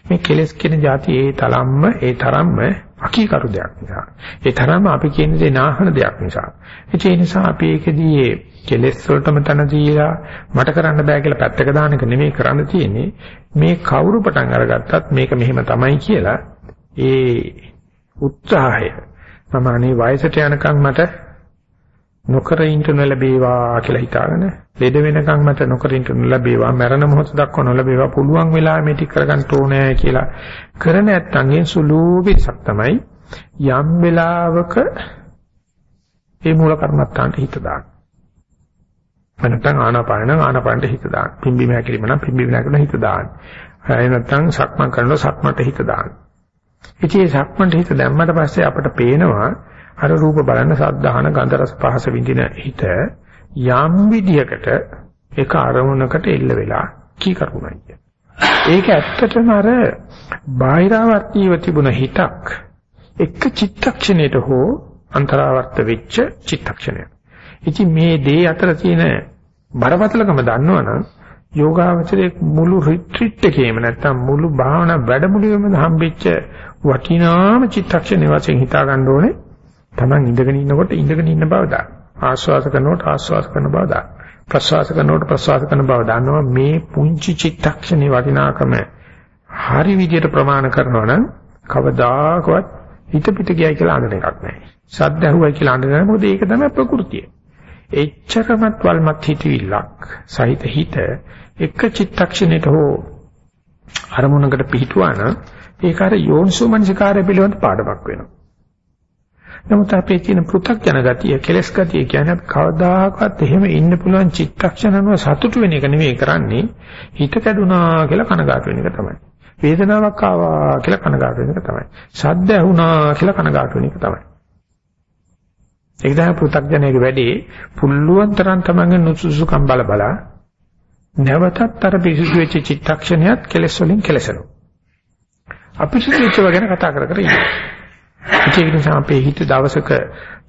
මේ කෙලෙස් කියන જાති ඒ තරම්ම ඒ තරම්ම අකීකරු දෙයක් නිසා. ඒ තරම්ම අපි කියන දේ නාහන දෙයක් නිසා. ඒ නිසා අපි ඒකදී කෙලෙස් වලටම තන දීලා මට කරන්න බෑ කියලා පැත්තක දාන එක නෙමෙයි කරන්න තියෙන්නේ. මේ කවුරු පටන් අරගත්තත් මේක මෙහෙම තමයි කියලා ඒ උත්සාහය. මම අනේ වයසට යනකම් මට නොකර ඉන්න නොලැබේවා කියලා හිතාගෙන ලෙඩ වෙනකම් මට නොකර ඉන්න නොලැබේවා මරණ මොහොත දක්වා නොලැබේවා පුළුවන් වෙලාවෙ මේ ටික කරගන්න ඕනේ කියලා කරන නැත්තන්ගෙන් සුළු පිටසක් තමයි යම් වෙලාවක ඒ මූල කර්මත්තාන්ට හිත දාන්න. නැත්නම් ආනාපාන ආනාපානට හිත දාන්න. පිම්බීම හැකිලිම නම් පිම්බීම හැකිලිම හිත දාන්න. එහෙ නැත්නම් සක්මන් කරනවා සක්මන්ට හිත දාන්න. ඉතින් මේ සක්මන්ට හිත දැම්මට පස්සේ අපට පේනවා අර රූප බලන සද්ධාහන ගන්ධ රස පහස විඳින හිත යම් විදියකට ඒක අරමුණකට එල්ල වෙලා කී කරුණයි. ඒක ඇත්තටම අර බාහිරාවර්තීව තිබුණ හිතක් එක චිත්තක්ෂණයට හෝ අන්තරාවර්ත වෙච්ච චිත්තක්ෂණයක්. ඉතින් මේ දේ අතර තියෙන බරපතලකම දන්නවනම් යෝගාවචරයේ මුළු රිට්‍රීට් එකේම නැත්තම් මුළු භාවනා වැඩමුළුවේම හම්බෙච්ච වටිනාම චිත්තක්ෂණේ වශයෙන් හිතා ගන්න ඕනේ. Taman ඉඳගෙන ඉන්නකොට ඉඳගෙන ඉන්න බව දාන්න. ආස්වාස කරනකොට ආස්වාස කරන බව දාන්න. ප්‍රස්වාස කරනකොට ප්‍රස්වාස කරන බව දාන්නවා මේ පුංචි චිත්තක්ෂණේ වටිනාකම හරි විදියට ප්‍රමාණ කරනවා නම් කවදාකවත් හිත පිට ගියයි කියලා අඬන එකක් නැහැ. සද්ද ඇහුවයි කියලා අඬන නැහැ. මොකද ඒක තමයි ප්‍රകൃතිය. එච්චරමත් වල්මත් හිතවිල්ලක් සහිත හිත එක චිත්තක්ෂණයට හෝ අරමුණකට පිහිටුවා නම් ඒක අර යෝනිසෝ මනසිකාරය පිළිබඳ පාඩමක් වෙනවා. නමුත් අපේ තියෙන පෘථග්ජන ගතිය, කෙලස් ගතිය කියන්නේ කවදාකවත් එහෙම ඉන්න පුළුවන් චිත්තක්ෂණනව සතුටු වෙන එක නෙවෙයි කරන්නේ. හිත කැඩුනා කියලා කනගාටු වෙන එක තමයි. වේදනාවක් ආවා කියලා කනගාටු වෙන එක තමයි. ශබ්ද ඇහුණා කියලා කනගාටු වෙන එක තමයි. ඒක තමයි පෘථග්ජනයේ වැඩි පුල්ලුවන් තරම් තමන්ගේ නුසුසුකම් බල බල නැවතත් අර පිසුසු වෙච්ච චිත්තක්ෂණයත් කෙලස් වලින් කෙලසනවා. අපිරිසුදුච්ච ගැන කතා කර කර ඉන්නවා. ඒක නිසා අපේ හිත දවසක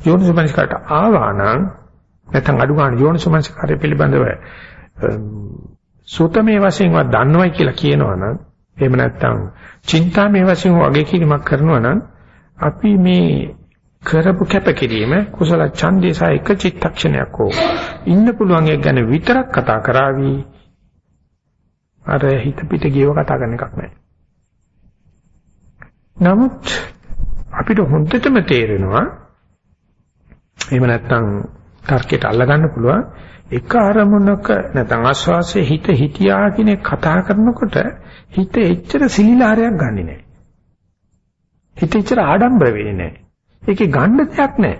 යෝනිසමනස්කාරට ආවා නම් නැත්නම් අඩු ගන්න යෝනිසමනස්කාරය පිළිබඳව සූතමේ වශයෙන්වත් දන්නවයි කියලා කියනවනම් එහෙම නැත්නම් චින්තාමේ වශයෙන් වගේ කිරීමක් කරනවා නම් අපි මේ කරපු කැපකිරීම කුසල ඡන්දේ සහ එක චිත්තක්ෂණයක් හෝ ඉන්න පුළුවන් එක ගැන විතරක් කතා කරાવી අර හිත පිට ගියව කතා කරන එකක් නෑ. නමුත් අපිට හොඳටම තේරෙනවා එහෙම නැත්නම් තර්කයට අල්ලගන්න පුළුවන් එක අරමුණක නැත්නම් ආස්වාසේ හිත හිතියා කියන කතා කරනකොට හිත එච්චර සිලිලාරයක් ගන්නෙ නෑ. හිත එච්චර ආඩම්බර වෙන්නේ නෑ. ඒකේ ගන්න දෙයක් නෑ.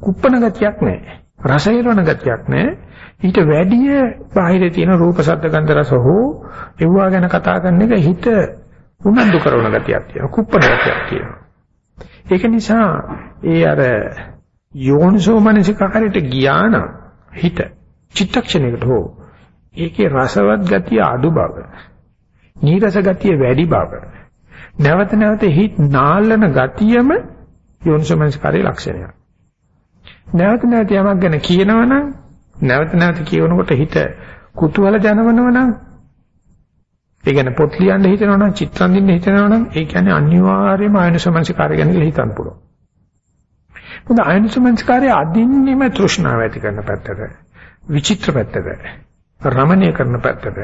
කුප්පන ගතියක් නෑ. රසයරණ ගතියක් නෑ. ඊට වැඩිය බාහිරේ තියෙන රූප ශබ්ද ගන්ධ රස හෝ ඒවා ගැන කතා කරන එක හිත උනන්දු කරන ගතියක් තියෙනවා. කුප්පන ගතියක් තියෙනවා. ඒක නිසා ඒ අර යෝනිසෝ මනසිකාරයට ගියා නම් හිත චිත්තක්ෂණයකට හෝ ඒකේ රසවත් ගතිය අඩු බව, නීරස ගතිය වැඩි බව, නැවත නැවත හිත නාලන ගතියම යෝනිසෝ මනසිකාරයේ ලක්ෂණයක්. නැවත නැවත යමක් ගැන කියනවනම් නැවත නැවත කියවනකොට හිත කුතුහල ජනවනවනම් ඒ කියන්නේ පොත් ලියන්න හිතනවා නම් චිත්‍රම් දින්න හිතනවා නම් ඒ කියන්නේ අනිවාර්යයෙන්ම ආයනසමනසිකාරය ගැන හිතන්න පුළුවන්. මොකද ආයනසමංස්කාරය අදින්නෙම තෘෂ්ණාව ඇති කරන පැත්තට, විචිත්‍ර පැත්තට, රමණීය කරන පැත්තට,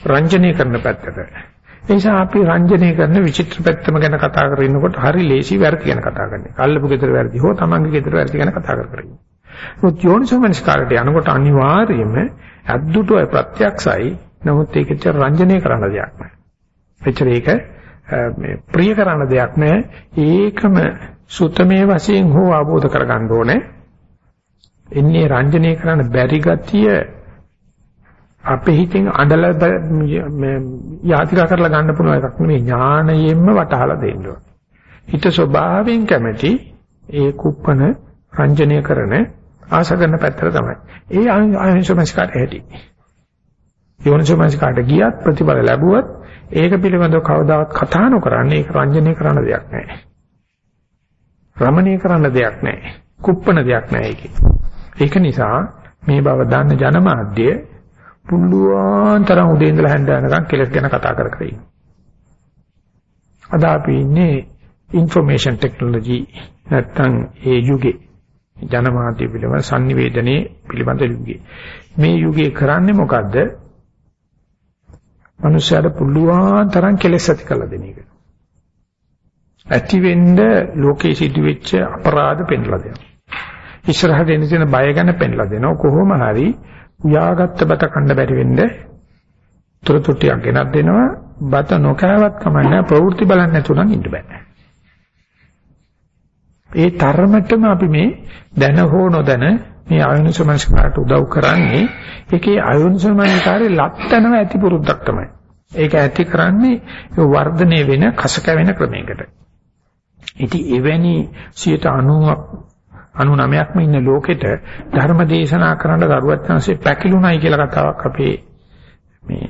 රංජනීය කරන පැත්තට. ඒ නිසා අපි රංජනීය කරන විචිත්‍ර පැත්තම ගැන කතා කරගෙන ඉන්නකොට හරි ලේසි වැරදි ගැන කතා කරන්නේ. අල්ලපු ගෙදර වැරදි හෝ තමන්ගේ ගෙදර වැරදි ගැන කතා කර කර ඉන්නේ. මොකද යෝනිසමංස්කාරයට යනකොට අනිවාර්යයෙන්ම අද්දුටුවයි ප්‍රත්‍යක්ෂයි. නමුත් ඒකෙච්ච රංජනීය කරන දෙයක් නෑ. එච්චර ඒක මේ ප්‍රිය කරන දෙයක් නෑ. ඒකම සුතමේ වශයෙන් හෝ ආબોධ කරගන්න ඕනේ. එන්නේ රංජනීය කරන්න බැරි ගතිය අපේ හිතෙන් අඬලා යාතිකා කරලා ගන්න පුළුවන් එකක් නෙමෙයි ඥානයෙන්ම වටහලා දෙන්න ඕනේ. හිත ස්වභාවයෙන් කැමැති ඒ කුප්පන රංජනීය කරන ආශ කරන පැත්තට තමයි. ඒ ආයෝනිසමස්කාරය ඇති. යෝනිසෝමනසිකාට ගියත් ප්‍රතිඵල ලැබුවත් ඒක පිළිබඳව කවදාවත් කතා නොකරන්නේ ඒක රංජනය කරන දෙයක් නෑ. රමණීය කරන දෙයක් නෑ. කුප්පණ දෙයක් නෑ ඒකේ. ඒක නිසා මේ බව දන්න ජනමාධ්‍ය පුළුවන් තරම් උදේ ඉඳලා හැන්ද යනකම් කෙලස් ගැන කතා කර කර ඉන්නවා. අද අපි ඉන්නේ ইনফরমේෂන් ටෙක්නොලොජි නැත්තම් ඒ යුගේ ජනමාධ්‍ය පිළිබඳ sannivedanaya පිළිබඳ යුගේ. මේ යුගේ කරන්නේ මොකද්ද? මනුෂ්‍යයාට පුළුවන් තරම් කෙලස් ඇති කළ දෙන එක. ඇති වෙන්න ලෝකේ සිදුවෙච්ච අපරාධ පෙන්ලා දෙනවා. ඉස්සරහට එන තියෙන බය ගැන පෙන්ලා දෙනවා. කොහොම හරි උයාගත්ත බත කන්න බැරි වෙන්න තොරතුට්ටියක් ගෙනත් දෙනවා. බත නොකෑවත් කමන්නේ ප්‍රවෘත්ති බලන්න නැතුව නම් ඉන්න බෑ. ඒ තරමටම අපි මේ දැන හෝ නොදැන මේ ආයුනිසමනස්කාරට උදව් කරන්නේ ඒකේ ආයුනිසමනස්කාරේ ලක්තනම ඇති පුරුද්දක් තමයි. ඒක ඇති කරන්නේ වර්ධනය වෙන කස කැවෙන ක්‍රමයකට. ඉතින් එවැනි 90ක් 99ක්ම ඉන්න ලෝකෙට ධර්ම දේශනා කරන්න දරුවත් chance පැකිලුණයි කියලා කතාවක් අපේ මේ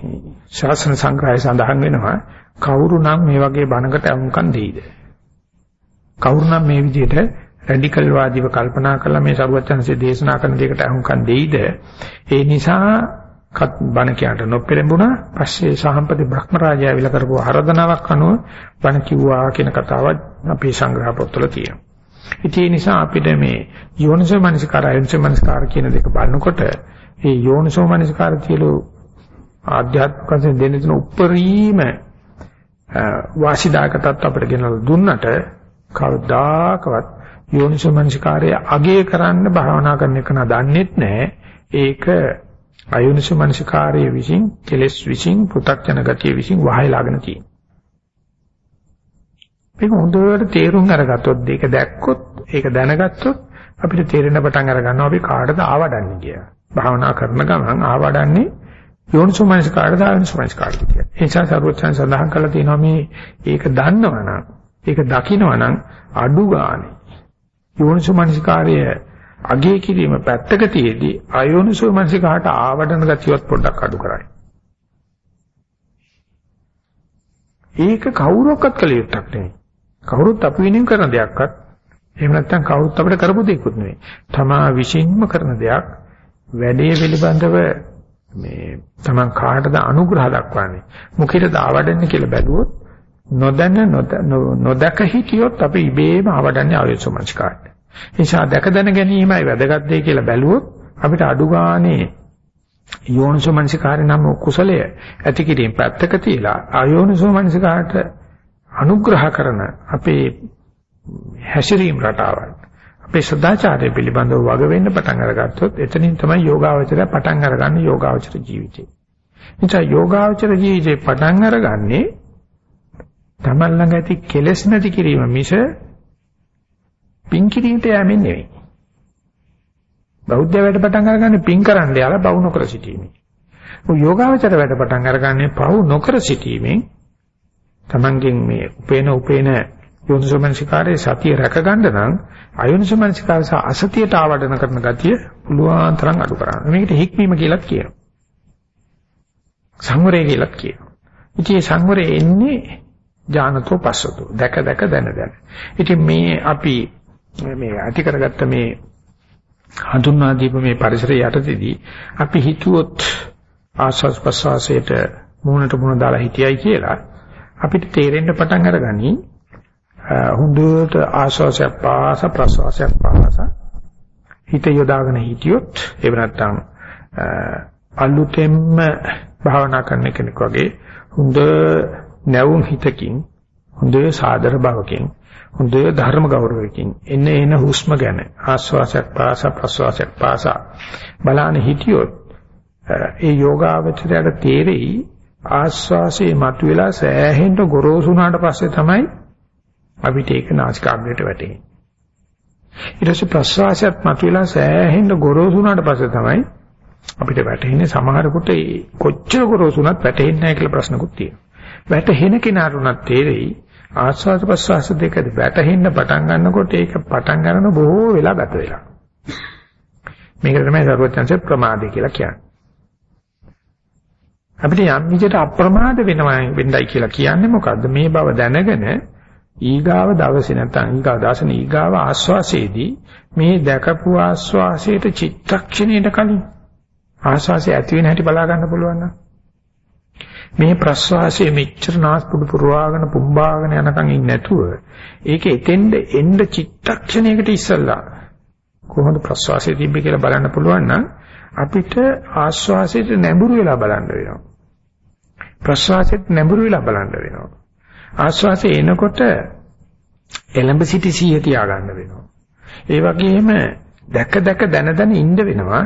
ශාසන සංග්‍රහය සඳහන් වෙනවා. කවුරු නම් මේ වගේ බණකට අහුම්කම් දෙයිද? කවුරු නම් මේ විදිහට රැඩිකල් වාදීව කල්පනා කරලා මේ සරුවචනසේ දේශනා කරන දෙයකට අහුම්කම් දෙයිද? ඒ නිසා බණ කියන්න නොපෙළඹුණා. පස්සේ සහම්පති බ්‍රහ්මරාජයා විල කරපු ආරාධනාවක් අනුව බණ කිව්වා කියන කතාවක් අපේ සංග්‍රහ පොත්වල තියෙනවා. ඉතින් ඒ නිසා අපිට මේ යෝනිසෝ මනසිකාර අයෝනිසෝ මනසිකාර කියන දෙක බලනකොට මේ යෝනිසෝ මනසිකාර තියලු ආධ්‍යාත්මික වශයෙන් දෙන්න තියෙන උප්පරීම වාසිදායක තත්ත්ව අපිට ගෙනල්ලා දුන්නට කවදාකවත් යෝනිසෝ මනසිකාරය අගය කරන්න භාවනා කරන එක නදන්නෙත් නැහැ. ඒක අයෝනිසෝ මනසිකාරයේ විසින් කෙලස් විසින් පෘ탁ජන ගතිය විසින් වහයලාගෙන තියෙනවා. මේක හොඳට තේරුම් අරගත්තොත් ඒක දැක්කොත් ඒක දැනගත්තොත් අපිට තේරෙන පටන් අර ගන්නවා අපි කාටද ආවඩන්නේ කියලා. භාවනා කරන ගමන් ආවඩන්නේ යෝනිසෝමනස් කාටද ආයෝනිසෝමනස් කාටද කියලා. ඒ නිසා සරුවචන් සඳහන් කරලා තියෙනවා මේ ඒක දන්නවනම් ඒක දකින්නවනම් අඩු ගානේ යෝනිසෝමනස් කාර්යය අගේ කිරීම පැත්තක තියේදී අයෝනිසෝමනස් කාට ආවඩන ගතියවත් පොඩ්ඩක් අඩු කරයි. ඒක කවුරක්වත් කළ යුත්තක් නෙවෙයි. කවුරුත් අපි වෙනින් කරන දෙයක්වත් එහෙම නැත්නම් කවුරුත් අපිට කරපු දෙයක්වත් නෙවෙයි. තමා විශ්ින්ම කරන දෙයක් වැඩේ පිළිබඳව මේ තමන් කාටද අනුග්‍රහ දක්වන්නේ මොකේද ආවඩන්නේ කියලා බැලුවොත් නොදැන නොදක හිටියොත් අපි ඉබේම ආවඩන්නේ ආයෝසමංස්කාරට. ඒ නිසා දැක දැන ගැනීමයි වැදගත් දෙය කියලා බැලුවොත් අපිට අඩු ගානේ යෝනිසෝමනසිකාරය නම් කුසලය ඇති කිරීම පැත්තක තියලා ආයෝනිසෝමනසිකාරට අනුග්‍රහ කරන අපේ හැසිරීම රටාවන් අපේ සදාචාරය පිළිබඳව වග වෙන්න පටන් අරගත්තොත් එතනින් තමයි යෝගාවචරය පටන් අරගන්නේ යෝගාවචර ජීවිතේ. නිසා යෝගාවචර ජීවිතේ පටන් අරගන්නේ තමන් ළඟ ඇති කෙලෙස් නැති කිරීම මිස පින් කිරීමට යෑමෙන් නෙවෙයි. බෞද්ධ වැඩ පටන් අරගන්නේ පින් කරන්න යාලා බවු නොකර සිටීමෙන්. ඔය යෝගාවචර වැඩ පටන් අරගන්නේ පවු නොකර සිටීමෙන් Tamangen මේ උපේන උපේන යෝනිසෝමනසිකාරයේ සතිය රැක ගන්න නම් අයෝනිසෝමනසිකාර සහ අසතියට ආවඩන කරන ගතිය පුළුවන් තරම් අඩු කරන්න. මේකට හික්මීම කියලාත් කියනවා. සංවරය කියලාත් කියනවා. ඉතින් මේ සංවරය එන්නේ ඥානතෝ පස්සතෝ. දැක දැක දැන දැන. ඉතින් මේ අපි මේ ඇති කරගත්ත මේ හඳුන්වා දීප මේ පරිසරය යටතේදී අපි හිතුවොත් ආස්වාස් ප්‍රසවාසයට මුහුණට මුහුණ දාලා හිටියයි කියලා අපිට තේරෙන්න පටන් අරගනි හුඳුට ආශ්වාසයක් පාස ප්‍රශ්වාසයක් පාස හිත යොදාගෙන හිටියොත් එහෙම නැත්නම් අලුතෙන්ම භාවනා කරන කෙනෙක් වගේ හොඳ නැවුම් හිතකින් හොඳ සාදර භවකින් හොඳ ධර්ම ගෞරවයකින් එන්න එන හුස්ම ගැන ආශ්වාසයක් පාස ප්‍රශ්වාසයක් පාස බලන්න හිටියොත් ඒ යෝගාවචරයට තේරෙයි ආශ්වාසයේ මතුවලා සෑහෙන්න ගොරෝසු වුණාට පස්සේ තමයි අපිට ඒක නාසිකාග්‍රයට වැටෙන්නේ. ඊට පස්සේ ප්‍රශ්වාසයත් මතුවලා සෑහෙන්න ගොරෝසු වුණාට පස්සේ තමයි අපිට වැටෙන්නේ සමහරකට කොච්චර ගොරෝසු වුණත් වැටෙන්නේ නැහැ කියලා ප්‍රශ්නකුත් තියෙනවා. වැටෙන කෙනාට උනත් තේරෙයි ආස්වාද ප්‍රසවාස දෙක වැටෙන්න පටන් ගන්නකොට ඒක පටන් ගන්න බොහෝ වෙලා ගත වෙලා. මේක තමයි සර්වඥාන්සේ ප්‍රමාදය කියලා කියන්නේ. අපිට යම් විදිහට අප්‍රමාද වෙනවා වෙන්නයි කියලා කියන්නේ මොකද්ද? මේ බව දැනගෙන ඊගාව දවසේ නැත්නම් ඊගාව දාසන ඊගාව ආස්වාසයේදී මේ දැකපු ආස්වාසයට චිත්තක්ෂණයට කලින් ආස්වාසය ඇති වෙන හැටි බලා ගන්න පුළුවන් නම් මේ ප්‍රස්වාසයේ මෙච්චර නාස්පුඩු පුරවාගෙන පුම්බාගෙන යනකම් ඉන්නේ නැතුව ඒක එතෙන්ද එන්න චිත්තක්ෂණයකට ඉස්සල්ලා කොහොමද ප්‍රස්වාසයේ තිබ්බේ කියලා බලන්න පුළුවන් නම් අපිට ආස්වාසයට නැඹුරු වෙලා බලන්න වෙනවා ප්‍රශ්වාසෙත් නැඹුරු වෙලා බලන්න වෙනවා. ආශ්වාසය එනකොට එලඹ සිටි සිහිය තියාගන්න වෙනවා. ඒ වගේම දැක දැක දන දන ඉන්න වෙනවා.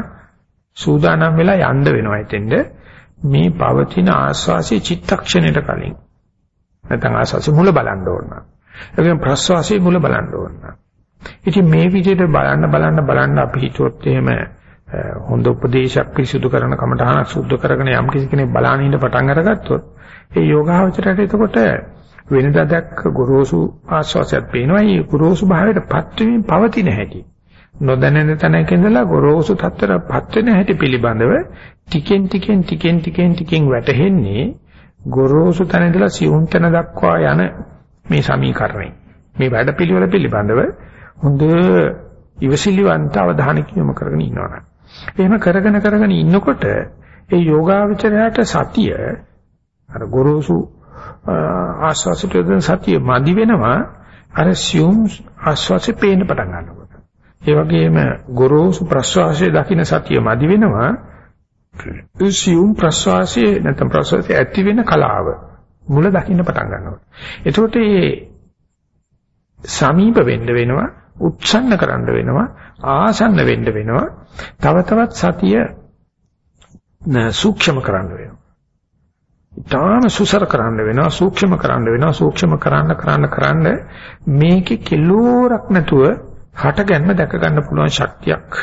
සූදානම් වෙලා යන්න වෙනවා එතෙන්ද මේ පවතින ආශ්වාසයේ චිත්තක්ෂණයට කලින්. නැත්නම් ආශ්වාසයේ මුල බලන්න ඕන. ඒකෙන් ප්‍රශ්වාසයේ මුල බලන්න ඕන. ඉතින් මේ විදිහට බලන්න බලන්න බලන්න අපි හිතුවොත් එහෙම හොඳ උපදේශයක් පිරිසුදු කරන කමඨහනක් සුද්ධ කරගෙන යම් කිසි කෙනෙක් බලාගෙන ඉන්න පටන් අරගත්තොත් ඒ යෝගාවචරයට එතකොට වෙනදා දැක්ක ගොරෝසු ආස්වාසයක් පේනවා. ඒ ගොරෝසු භාවයටපත් වීම පවතින හැටි. නොදැනෙන තැනක ඉඳලා ගොරෝසු තත්ත්වයටපත් වෙන හැටි පිළිබඳව ටිකෙන් ටිකෙන් ටිකෙන් ටිකෙන් ටිකෙන් වැටහෙන්නේ ගොරෝසු තැන ඉඳලා සියුම් තැන දක්වා යන මේ සමීකරණය. මේ වැඩපිළිවෙල පිළිබඳව හොඳ ඉවසිලිවන්ත අවධානයක් යොමු කරගෙන ඉන්නවා. එහෙම කරගෙන කරගෙන ඉන්නකොට ඒ යෝගාවචරයට සතිය අර ගොරෝසු ආස්වාසිත දෙන සතිය මදි වෙනවා අර සියුම් ආස්වාසේ පේන්න පටන් ගන්නකොට. ඒ වගේම ගොරෝසු ප්‍රස්වාසයේ දකින්න සතිය මදි වෙනවා. සියුම් ප්‍රස්වාසයේ නැත්නම් ප්‍රස්වාසයේ ඇති වෙන කලාව මුල දකින්න පටන් ගන්නවා. එතකොට මේ සමීප වෙන්න වෙනවා උත්සන්න කරන්න වෙනවා ආසන්න වෙන්න වෙනවා. තව තවත් සතිය සූක්ෂම කරන්න වෙනවා. ඊටාම සුසර කරන්න වෙනවා සූක්ෂම කරන්න වෙනවා සූක්ෂම කරන්න කරන්න කරන්න මේකේ කිලෝරක් නැතුව හටගන්න දැක ගන්න පුළුවන් ශක්තියක්.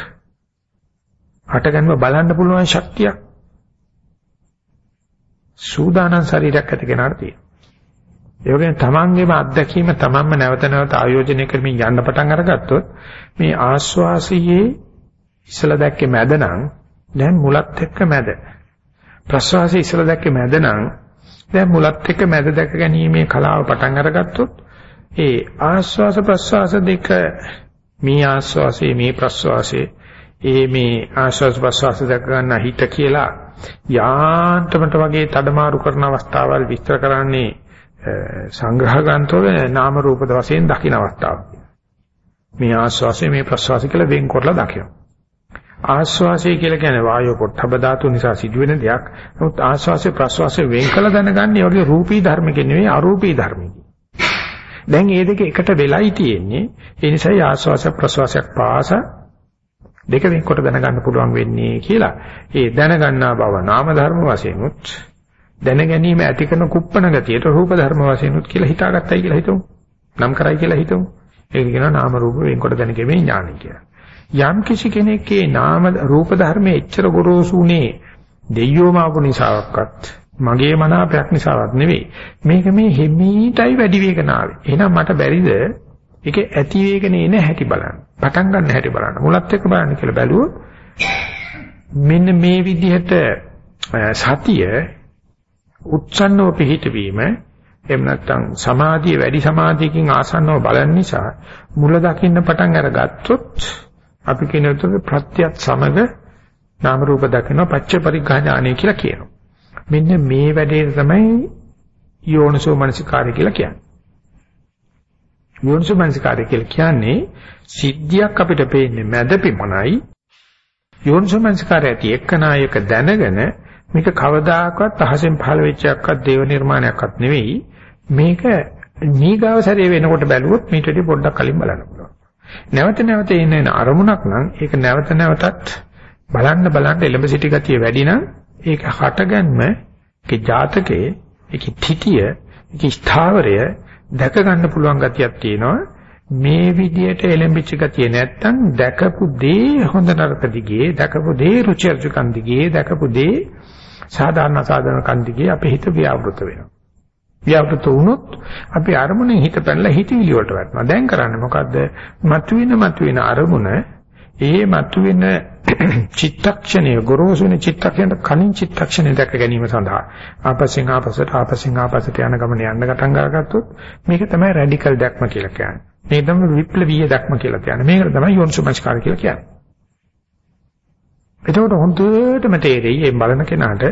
හටගන්න බලන්න පුළුවන් ශක්තියක්. සූදානම් ශරීරයක් ඇති කෙනාට තියෙනවා. ඒ වගේම තමන්ගේම අත්දැකීම තමන්ම නැවත නැවත ආයෝජනය කරමින් යන්න පටන් අරගත්තොත් මේ ආස්වාසියේ ඉස්සලා දැක්කේ මැද නම් දැන් මුලත් එක්ක මැද. ප්‍රස්වාසයේ ඉස්සලා දැක්කේ මැද නම් දැන් මුලත් එක්ක මැද දැක ගැනීමේ කලාව පටන් අරගත්තොත් ඒ ආස්වාස ප්‍රස්වාස දෙක මේ ආස්වාසයේ මේ ප්‍රස්වාසයේ ඒ මේ ආස්වාස ප්‍රස්වාස දැක ගන්න හිත කියලා යාන්තමට වගේ තඩමාරු කරන අවස්ථාවල් විස්තර කරන්නේ සංග්‍රහ ග්‍රන්ථවල නාම රූපද වශයෙන් දකින අවස්ථාව. මේ ආස්වාසය මේ ප්‍රස්වාසය කියලා වෙන් කරලා දකිනවා. ආස්වාසය කියලා කියන්නේ වායෝ පොට්ටබ ධාතු නිසා සිදුවෙන දෙයක්. නමුත් ආස්වාසය ප්‍රස්වාසය වෙන් කළ දැනගන්නේ වගේ රූපී ධර්මකින් නෙවෙයි අරූපී ධර්මකින්. දැන් මේ දෙක එකට වෙලයි තියෙන්නේ. ඒ නිසා ආස්වාස ප්‍රස්වාසයක් පාස දෙක වෙන්කොට දැනගන්න පුළුවන් වෙන්නේ කියලා. ඒ දැනගන්නා බව නාම ධර්ම වශයෙන් උත් දැන ගැනීම ඇති කරන කුප්පණ ගතියට රූප ධර්ම වශයෙන් උත් කියලා හිතාගත්තයි කියලා හිතමු. නම් කරයි කියලා හිතමු. ඒක කියනවා නාම රූප වෙන්කොට දැනගැමීමේ ඥානයි කියලා. යම් කිසි කෙනෙක්ගේ නාම රූප ධර්මයේ එච්චර ගොරෝසුනේ දෙයියෝම ආපු නිසාවක්වත් මගේ මනාපයක් නිසාවත් නෙවෙයි. මේක මේ හිමීටයි වැඩි වේගන ආවේ. එහෙනම් මට බැරිද ඒක ඇති වේගන එන හැටි බලන්න. පටන් ගන්න හැටි බලන්න. මුලත් එක්ක බලන්න කියලා බැලුවොත් මෙන්න මේ විදිහට සතිය උත්සන්නව පිහිටවීම එහෙම නැත්නම් සමාධිය වැඩි සමාධියකින් ආසන්නව බලන නිසා මුල දකින්න පටන් අරගත්තොත් අපි කියන උතර ප්‍රත්‍යත් සමග නාම රූප දකින්න පච්ච පරිග්ඝා ඥානය කියලා කියනවා. මෙන්න මේ වැඩේ තමයි යෝනිසෝ මනසිකාරය කියලා කියන්නේ. යෝනිසෝමනසිකාරය කියලා කියන්නේ සිද්ධියක් අපිට පේන්නේ මැදපිමනයි යෝනිසෝමනසිකාරය ඇති එක්කනායක දැනගෙන මේක කවදාකවත් අහසෙන් පහළ වෙච්ච එකක්වත් දේව නිර්මාණයක්වත් නෙවෙයි. මේක නීගාව සැරේ වෙනකොට බැලුවොත් මේට වඩා පොඩ්ඩක් කලින් බලන්න පුළුවන්. නැවත නැවත එන අරමුණක් නම් ඒක නැවත නැවතත් බලන්න බලන්න එළඹ සිටි ගතිය වැඩි නම් ඒක හටගන්ම ඒකේ ජාතකයේ ඒකේ තිතිය ඒකේ ස්ථාවරය දැක ගන්න පුළුවන් ගතියක් තියෙනවා. මේ විදියට එළඹිච්ච ගතිය නැත්තම් දැකපු දේ හොඳ නරක දිගේ දැකපු දේ රුචි අරුචිකන් දිගේ දැකපු දේ සාධාරණ සාධාරණ කන් දිගේ අපේ හිත ව්‍යාවෘත වෙනවා. ව්‍යාවෘත වුණොත් අපි අරමුණෙන් හිත පැනලා හිතවිලි වලට වැටෙනවා. දැන් කරන්නේ මොකද්ද? මතුවෙන මතුවෙන අරමුණ ඒ මතුවෙන චිත්තක්ෂණය ගොරෝසුන චිත්තක්ෂණයට කලින් චිත්තක්ෂණය දැක ගැනීම සඳහා ආපස්සෙන් ආපස්සට ආපස්සෙන් ආපස්සට යන ගමන යන්න ගටන් ගන්නගත්තොත් මේක තමයි රැඩිකල් දැක්ම කියලා කියන්නේ. මේක තමයි විප්ලවීය දැක්ම කියලා කියන්නේ. මේක තමයි යෝනිසුමස්කාර කියලා කියන්නේ. එතකොට හොඳටම තේරෙයි මේ බලන කෙනාට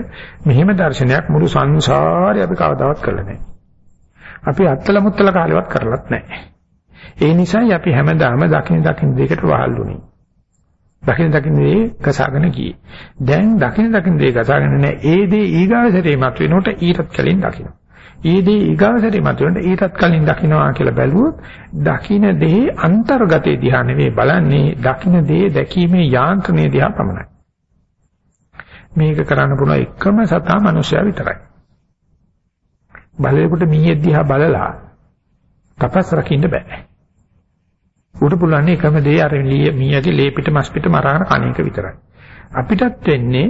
මෙහෙම දර්ශනයක් මුළු සංසාරේ අපි කවදාවත් කරලා නැහැ. අපි අත්තල මුත්තල කාලෙවත් කරලත් නැහැ. ඒ නිසායි අපි හැමදාම දකින දකින දෙයකට වහල්ුනේ. දකින දකින දේ ගසාගෙන ගියේ. දැන් දකින දකින දේ ගසාගෙන නැහැ. ඒ දේ ඊගාසරේ මත වෙනකොට ඊටත් කලින් දකින්න. ඒ දේ ඊගාසරේ මත වෙනකොට ඊටත් කලින් දකින්නවා කියලා බැලුවොත් දකින දේ අන්තර්ගතේ දිහා නෙවෙයි බලන්නේ දකින දේ දැකීමේ යාන්ත්‍රණය දිහා පමණයි. මේක කරන්න පුළුවන් එකම සතා මනුෂ්‍යයා විතරයි. බලයකට මීයක් දිහා බලලා තපස් රකින්න බෑ. ඌට පුළුවන් එකම දේ අර මීයගේ ලේ පිට මස් පිට මරාගෙන කණ එක විතරයි. අපිටත් වෙන්නේ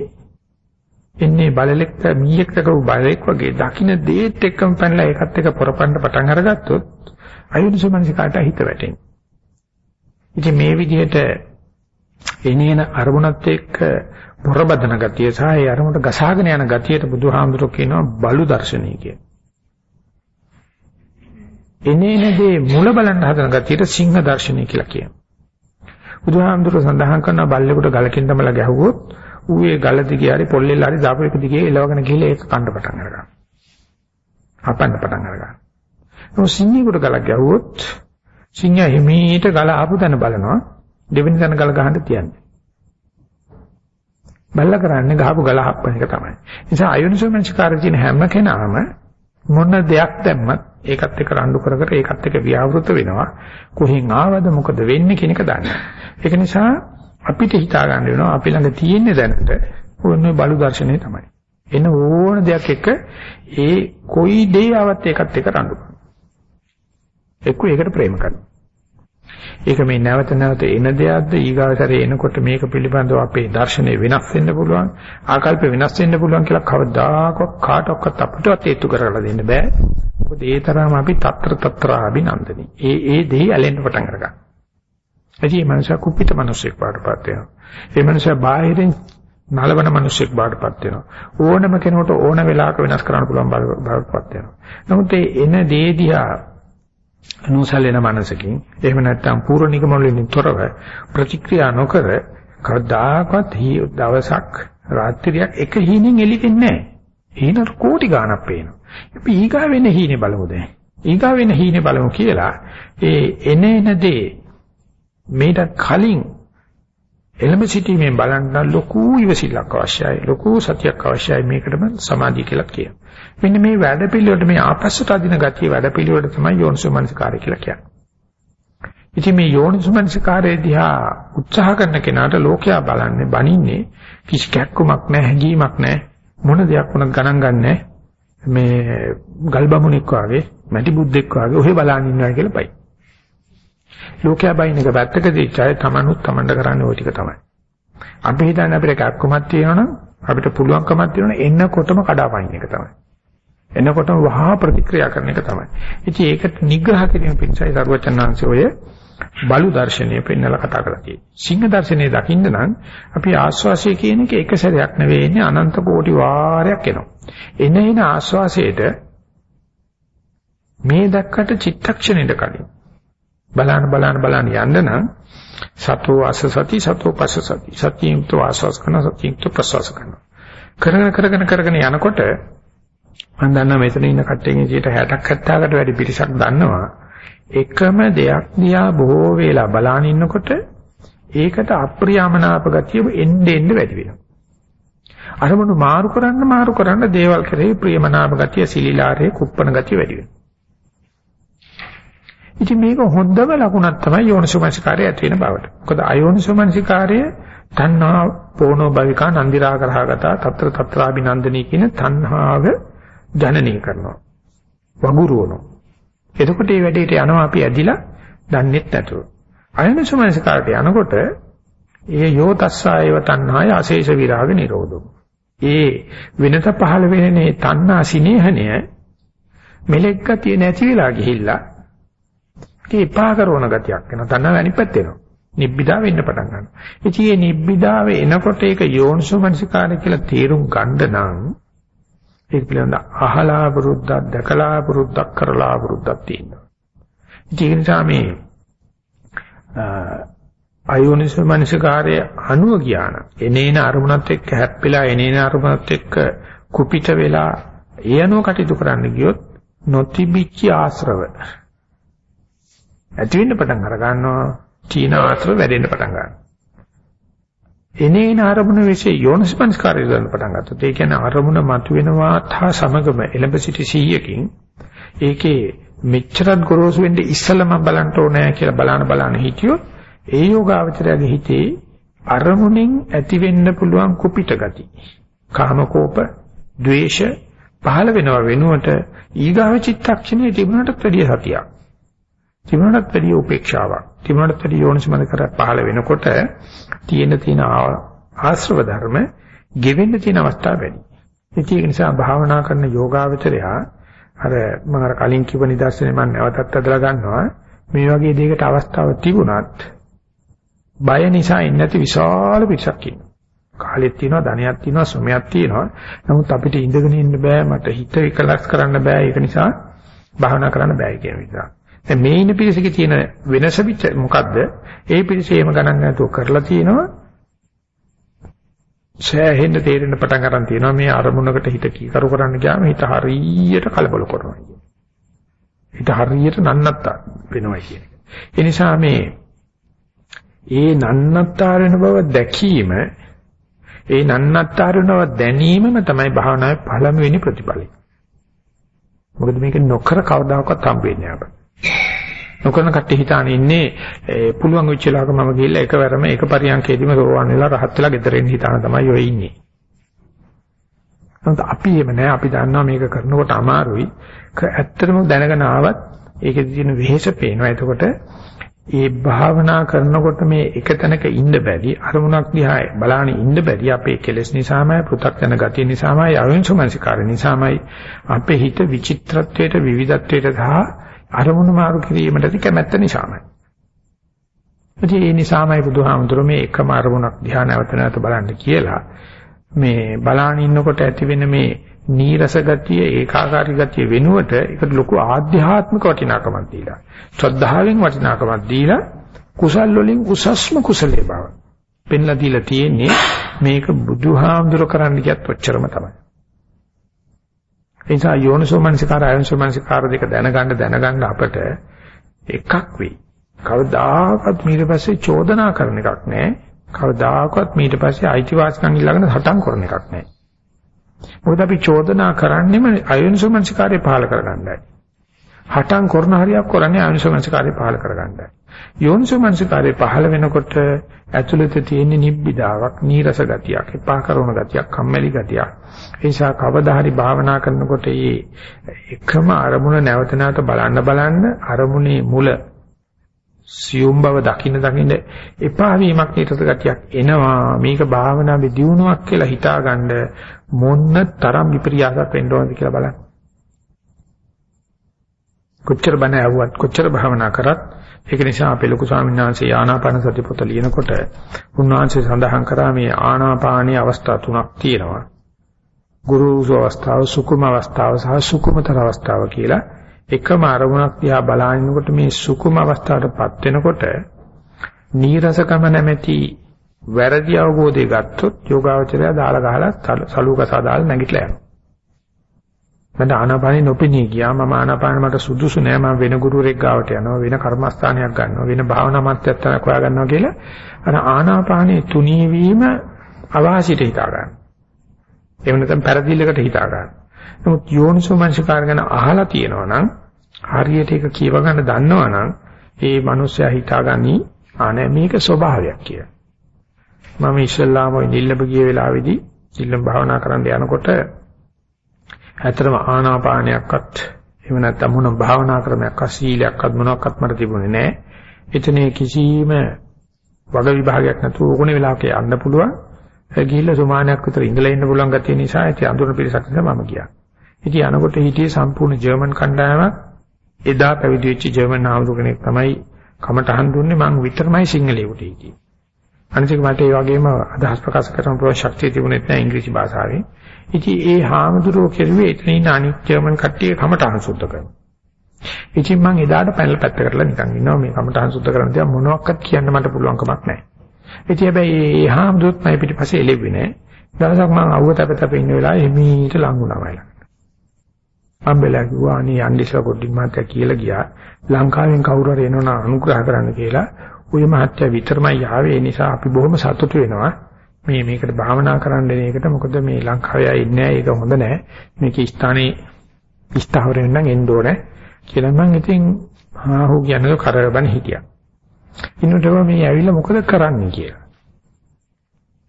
එන්නේ බලලෙක් මීයක් දකපු බලලෙක් වගේ දකින්න දේත් එක්කම පැනලා ඒකත් එක්ක පොරපන්න පටන් අරගත්තොත් අයුනිසමනසිකාට හිත වැටෙන්නේ. ඉතින් මේ විදිහට එනේන අරමුණත් එක්ක පොරබදන ගතිය සහ ඒ අරමුණට ගසාගෙන යන ගතියට බුදුහාමුදුරුවෝ කියනවා බලු දර්ශනීය කියලා. එනේන දේ මුල බලන්න හදන ගතියට සිංහ දර්ශනය කියලා කියනවා. බුදුහාමුදුර සඳහන් කරන බල්ලෙකුට ගලකින් තමලා ගැහුවොත් ඌ ඒ ගල දිගේ හරි පොල්ලෙල් හරි දාපු එක දිගේ එලවගෙන ගිහලා ඒක කන්න පටන් අරගන්නවා. අපන්න පටන් අරගන්නවා. නෝ සිංහෙකුට ගලක් ගැහුවොත් සිංහයා හිමීට ගල ආපු තැන බලනවා දෙවෙනි තැන ගල ගහන්න තියන්නේ. බල්ලා කරන්නේ ගහපු ගල හප්පන එක තමයි. නිසා අයෝනිසෝමනසිකාරය කියන හැම කෙනාම මොන දෙයක් දැම්මත් ඒකත් එක්ක රණ්ඩු කර කර ඒකත් එක්ක ව්‍යවෘත වෙනවා කොහෙන් ආවද මොකද වෙන්නේ කියන එක දන්නේ. ඒක නිසා අපිට හිතා ගන්න වෙනවා අපි ළඟ තියෙන දැනට ඕනේ බලු දර්ශනය තමයි. එන ඕන දෙයක් එක්ක ඒ කොයි දේ ආවත් ඒකත් එක්ක රණ්ඩු කරනවා. එක්ක ඒකට ප්‍රේම කරනවා. ඒක මේ නැවත නැවත එන දෙයක්ද? ඊගාසරේ එනකොට මේක පිළිබඳව අපේ දර්ශනය වෙනස් වෙන්න පුළුවන් ආකල්ප වෙනස් වෙන්න පුළුවන් කියලා කවදාකවත් කාටවත් අපිටවත් හේතු කරලා දෙන්න බෑ. මොකද ඒ තරම අපි తත්‍ර తත්‍ර අභිනන්දනි. ඒ ඒ දෙහි ඇලෙන්න පටන් අරගන්න. එදී මනුෂ්‍ය කුපිත මිනිසෙක් වඩපත් වෙනවා. ඒ මනුෂ්‍ය බාහිරින් නලවන මිනිසෙක් බාටපත් වෙනවා. ඕනම කෙනෙකුට ඕන වෙලාවක වෙනස් කරන්න පුළුවන් බවටපත් වෙනවා. නමුත් ඒ එන දේ දිහා අනුසලෙන මනසකින් එහෙම නැත්නම් පූර්ව නිගමන වලින් තොරව ප්‍රතික්‍රියා නොකර කවදාකවත් දවසක් රාත්‍රියක් එක හීනෙන් එළි වෙන්නේ නැහැ. හීන කෝටි ගාණක් පේනවා. අපි ඊගා වෙන හීනේ බලමු දැන්. ඊගා වෙන හීනේ බලමු කියලා ඒ එන එන දේ මේට කලින් එළඹ සිටීමෙන් බලන්න ලොකු ඉවසිල්ලක් අවශ්‍යයි. ලොකු සතියක් අවශ්‍යයි මේකටම සමාධිය කියලා කියනවා. මෙන්න මේ වැඩ පිළිවෙලට මේ ආපස්සට අදින ගතිය වැඩ පිළිවෙලට තමයි යෝනිසෝමනසිකාරය කියලා කියන්නේ. ඉතින් මේ යෝනිසෝමනසිකාරය දිහා උත්සාහ කරන කෙනාට ලෝකයා බලන්නේ බනින්නේ කිසි කැක්කමක් නැහැ හැඟීමක් නැහැ මොන දෙයක් වුණත් ගණන් ගන්නෑ මේ ගල්බමුණෙක් වාගේ මැටි බුද්දෙක් වාගේ ඔහෙ බලන් ඉන්නවා කියලා බයි. ලෝකයා බයින් එක පැත්තක දීච්චාය තමනුත් තමන්ට කරන්නේ ওই ටික තමයි. අපි හිතන්නේ අපිට කැක්කමක් තියෙනවනම් අපිට පුළුවන්කමක් තියෙනවනම් එන්නකොටම කඩාපනින්න එක තමයි. එනකොටම වහා ප්‍රතික්‍රියා කරන එක තමයි. ඉතින් ඒකට නිග්‍රහ කිරීම පිණිසයි සරුවචනාංශය ඔය බලු දර්ශනය පෙන්නලා කතා කරලා තියෙන්නේ. සිංහ දර්ශනය දකින්න නම් අපි ආස්වාසිය කියන එක එක සැරයක් නෙවෙයි ඉන්නේ අනන්ත කෝටි වාරයක් එනවා. එන එන ආස්වාසයට මේ දක්කට චිත්තක්ෂණයට කලින් බලන්න බලන්න බලන්න යන්න නම් සතෝ අස සති සතෝ පස සති සතියුක්ත ආස්වාස් කරන සතියුක්ත ප්‍රසවාස කරන කරගෙන කරගෙන කරගෙන යනකොට මම දන්නවා මෙතන ඉන්න කට්ටියකින් 60ක් 70කට වැඩි පිරිසක් දන්නවා එකම දෙයක් දිහා බොහෝ වේලා බලාන ඉන්නකොට ඒකට අප්‍රියමනාප ගතිය එන්න එන්න වැඩි වෙනවා. අරමුණු මාරු කරන්න මාරු කරන්න දේවල් කරේ ප්‍රියමනාප ගතිය සිලිලාරේ කුප්පන ගතිය වැඩි වෙනවා. ඉතින් මේක හොඳම ලකුණක් තමයි යෝනිසෝමනසිකාරය ඇති වෙන බවට. මොකද අයෝනිසෝමනසිකාරය තණ්හා පෝනෝ භවිකා නන්දිරා කරහගත తත්‍ර తත්‍රාබිනන්දනී කියන තණ්හාව ජනනය කරනවා. වගුරුවනවා. එතකොට මේ වැඩේට යනවා අපි ඇදිලා දන්නේත් නැතුව. අයෝනිසෝමනසිකාරයට යනකොට ඒ යෝතස්සායව තණ්හාය අශේෂ විරාග නිරෝධෝ. ඒ වෙනත පහළ වෙන්නේ තණ්හා සිනේහණය මෙලෙක් ගතිය නැති වෙලා ගිහිල්ලා ඒ එපා කරන ගතියක් වෙනවා. තණ්හාව අනිත් පැත්තේ එනවා. නිබ්බිදා වෙන්න පටන් ගන්නවා. ඉතින් මේ නිබ්බිදාව එනකොට ඒක යෝනිසෝමනසිකාරය කියලා තේරුම් ගන්න නම් ඒක පිළිබඳ අහලා වරුද්දක් දැකලා වරුද්දක් කරලා වරුද්දක් තියෙනවා. ඒ නිසා මේ අයෝනිසෝ මනසිකාරය අනුව ඥාන එනේන අරමුණත් එක්ක හැප්පිලා එනේන අරමුණත් එක්ක කුපිත වෙලා ඒ අනුව කටයුතු කරන්න ගියොත් නොතිබිච්ච ආශ්‍රව ඇති වෙන්න පටන් අර ගන්නවා චීන ආශ්‍රව වැඩෙන්න පටන් ගන්නවා එනේන අරමුණ વિશે යෝනිසමනස්කාරය ගන්න පටන් ගත්තොත් ඒ කියන්නේ අරමුණ මතුවෙනවා තා සමගම එළඹ සිටි 100කින් ඒකේ මෙච්චරත් ගොරෝසු වෙන්නේ ඉස්සලම බලන්න ඕනේ කියලා බලන බලන හිටියොත් ඒ යෝගාවචරයේ හිතේ අරමුණෙන් ඇති වෙන්න පුළුවන් කුපිට ගති. කාමකෝප, ද්වේෂ පහළ වෙනව වෙනුවට ඊගාව චිත්තක්ෂණයේ තිබුණට ප්‍රතිය සතියක්. තිබුණට ප්‍රතිය උපේක්ෂාවක්. තිබුණට ප්‍රතිය යෝනිසමන කර පහළ වෙනකොට තියෙන තියෙන ආශ්‍රව ධර්ම ගෙවෙන්න තියෙන අවස්ථා වැඩි. ඒක නිසා භාවනා කරන යෝගාවචරයා අර මම අර කලින් කිව්ව නිදර්ශනේ මම නැවතත් අදලා ගන්නවා මේ වගේ දෙයකට අවස්ථාව තිබුණත් බය නිසා ඉන්නේ නැති විශාල පිරිසක් ඉන්නවා. කාලෙත් තියෙනවා, ධනයක් තියෙනවා, ශ්‍රමයක් තියෙනවා. නමුත් අපිට ඉඳගෙන ඉන්න බෑ, මට හිත විකලස් කරන්න බෑ. ඒක නිසා භාවනා කරන්න බෑ කියන නිසා. දැන් මේ ඉන්න පිරිසකේ තියෙන වෙනස පිට මොකද්ද? ඒ පිරිසේම ගණන් නැතුව කරලා තියෙනවා. සෑහෙන්න තේරෙන්න පටන් ගන්න තියෙනවා මේ අරමුණකට හිත කීකරු කරන්න ගියාම හිත හරියට කලබල කරනවා කියන්නේ. හිත හරියට නන්නත්ත වෙනවා කියන එක. ඒ නිසා මේ ඒ නන්නත්තර වෙන බව දැකීම ඒ නන්නත්තර වෙන බව දැනීමම තමයි භාවනාවේ පළමුවෙනි ප්‍රතිඵලය. මොකද මේක නොකර කවදාකවත් හම්බ වෙන්නේ නැහැ. නොකරන කට්ටිය හිතානේ ඉන්නේ පුළුවන් වෙච්ච ලාක මම ගිහිල්ලා එකවරම එක පරියන්කේදීම සෝවන් වෙලා රහත් වෙලා ගෙදර එන්න හිතාන තමයි ඔය ඉන්නේ. නමුත් අපි එහෙම නෑ අපි දන්නවා මේක කරනකොට අමාරුයි. ඇත්තටම දැනගෙන ආවත් ඒකේ තියෙන වෙහෙස පේනවා. එතකොට ඒ භාවනා කරනකොට මේ එක තැනක ඉන්න බැරි අරමුණක් දිහා බලාගෙන ඉන්න බැරි අපේ කෙලෙස් නිසාමයි පෘථග්ජන ගතිය නිසාමයි අවිංශමනසිකාර නිසාමයි අපේ හිත විචිත්‍රත්වයට විවිධත්වයට සහ අරමුණු මාරු කිරීමට කැමැත්ත නිසාමයි. ඉතින් ඒ නිසාමයි බුදුහාමුදුරුවෝ මේ එකම අරමුණක් දිහා නැවත නැවත බලන්න කියලා මේ බලාගෙන ඉන්නකොට ඇති වෙන මේ නීරස ගතිය ඒකාකාරී ගතිය වෙනුවට ඒකට ලොකු ආධ්‍යාත්මික වටිනාකමක් දීලා ශ්‍රද්ධාවෙන් වටිනාකමක් දීලා කුසල් වලින් උසස්ම කුසලයේ බව පෙන්ලා දීලා තියෙන්නේ මේක බුදුහාමුදුර කරන්න කියත් ඔච්චරම තමයි ඒ නිසා යෝනිසෝ මනසිකාර අයෝනිසෝ මනසිකාර දෙක දැනගන්න දැනගන්න අපට එකක් වෙයි කවදාකවත් ඊට පස්සේ චෝදනා කරන එකක් නැහැ කවදාකවත් ඊට පස්සේ අයිතිවාසිකම් ඊළඟට හටම් කරන එකක් නැහැ මොකද අපි චෝදනා කරන්නේම අයෝනිසෝමනසිකාරය පහල කරගන්නයි. හටන් කරන හරියක් කරන්නේ අයෝනිසෝමනසිකාරය පහල කරගන්නයි. යෝනිසෝමනසිකාරය පහල වෙනකොට ඇතුළත තියෙන නිබ්බිදාවක්, නීරස ගතියක්, එපා කරන ගතියක්, කම්මැලි ගතියක්. ඒ නිසා කවදා හරි භාවනා කරනකොට මේ එකම අරමුණ නැවත නැවත බලන්න බලන්න අරමුණේ මුල සියුම් බව දකින්න දකින්න එපා වීමක් නිරත ගතියක් එනවා මේක භාවනාවේ දියුණුවක් කියලා හිතාගන්න මොන්න තරම් විපර්යාසයක් වෙන්න ඕනද කියලා බලන්න. කොච්චර බණ ඇහුවත් කොච්චර භාවනා කරත් ඒක නිසා අපේ ලොකු ස්වාමීන් වහන්සේ ආනාපාන සති පොත ලියනකොට උන්වහන්සේ සඳහන් කරා මේ ආනාපානී අවස්ථා තුනක් තියෙනවා. ගුරුසු අවස්ථාව, සුකුම අවස්ථාව සහ සුකුමතර අවස්ථාව කියලා එකම අරමුණක් දිහා බලනකොට මේ සුකුම අවස්ථාවටපත් වෙනකොට නීරසකම නැමැති වැරදි අවබෝධය ගත්තොත් යෝගාවචරය දාලා ගහලා සලුවක සාදාලා නැගිටලා යනවා. මට ආනාපානෙ නොපෙනී ගියා. මම ආනාපාන මට සුදුසු නෑ. මම වෙන ගුරුවරයෙක් ගාවට යනවා. වෙන කර්මස්ථානයක් ගන්නවා. වෙන භාවනා මධ්‍යස්ථානයක් හොයා ගන්නවා කියලා අර ආනාපානෙ තුනී වීම අවාසියට හිතා ගන්න. එහෙම නැත්නම් පෙරදිල්ලකට හිතා ගන්න. නමුත් යෝනිසෝ මනසිකාර ගැන අහලා තියෙනවා නම් හරියට ඒක කියව ගන්න දන්නවා නම් ඒ මනුස්සයා හිතාගනි අනේ මේක ස්වභාවයක් කියලා. මම ඉස්ලාම නිල්ලබ ගිය වෙලාවේදී නිල්ලම් භාවනා කරන්න යනකොට ඇත්තටම ආනාපානයක්වත් එහෙම නැත්නම් මොන භාවනා ක්‍රමයක්වත් සීලයක්වත් මොනක්වත් මට තිබුණේ නැහැ. එතනේ කිසිම වග විභාගයක් නැතුව ඕනේ වෙලාවක යන්න පුළුවන්. ගිහිල්ලා සුමානයක් විතර ඉඳලා ඉන්න පුළුවන් ගැතිය නිසා ඉතින් අඳුරන පිරිසක් නිසා මම ගියා. ඉතින් යනකොට හිටියේ සම්පූර්ණ ජර්මන් කණ්ඩායමක් එදා පැවිදි වෙච්ච ජර්මන් ආවුරු කෙනෙක් තමයි කමටහන් දුන්නේ මං විතරමයි සිංහලෙකට හිටියේ. අනිතික මට ඒ වගේම අදහස් ප්‍රකාශ කරන්න පුළුවන් ශක්තිය තිබුණෙත් නැහැ ඉංග්‍රීසි භාෂාවෙන්. ඉතින් ඒ හාමුදුරුවෝ කෙරුවේ එතන ඉන්න අනිත් ජර්මන් කට්ටිය කමටහන් සුද්ධ කරනවා. ඉතින් මං එදාට පැනලා පැත්තකටලා නිකන් ඉන්නවා මේ කමටහන් සුද්ධ කරන දේ මොනවත් කියන්න මට පුළුවන් කමක් නැහැ. ඉතින් හැබැයි ඒ හාමුදුරුවෝත් මම පිටිපස්සේ එළෙව්වේ නැහැ. දවසක් මං අවුව තැප තැප ඉන්න වෙලාවේ එමීට ලඟ වුණා අම්බෙලා කිව්වා අනේ යන්දිස්ලා පොඩ්ඩක් මාත්‍යා කියලා ගියා ලංකාවෙන් කවුරු හරි එනවනම් අනුග්‍රහ කරන්න කියලා ওই මහත්තයා විතරමයි ආවේ ඒ නිසා අපි බොහොම සතුටු වෙනවා මේ මේකට භාවනා කරන්න දෙන එකට මොකද මේ ලංකාවේ අය ඉන්නේ ඒක හොඳ නෑ මේක ස්ථානේ ස්ථාවරෙන් නම් එන්න ඕනේ කියලා මම ඉතින් ආහු කියන්නේ කරබන් හිටියා ඉන්නකොට මේ ඇවිල්ලා මොකද කරන්නේ කියලා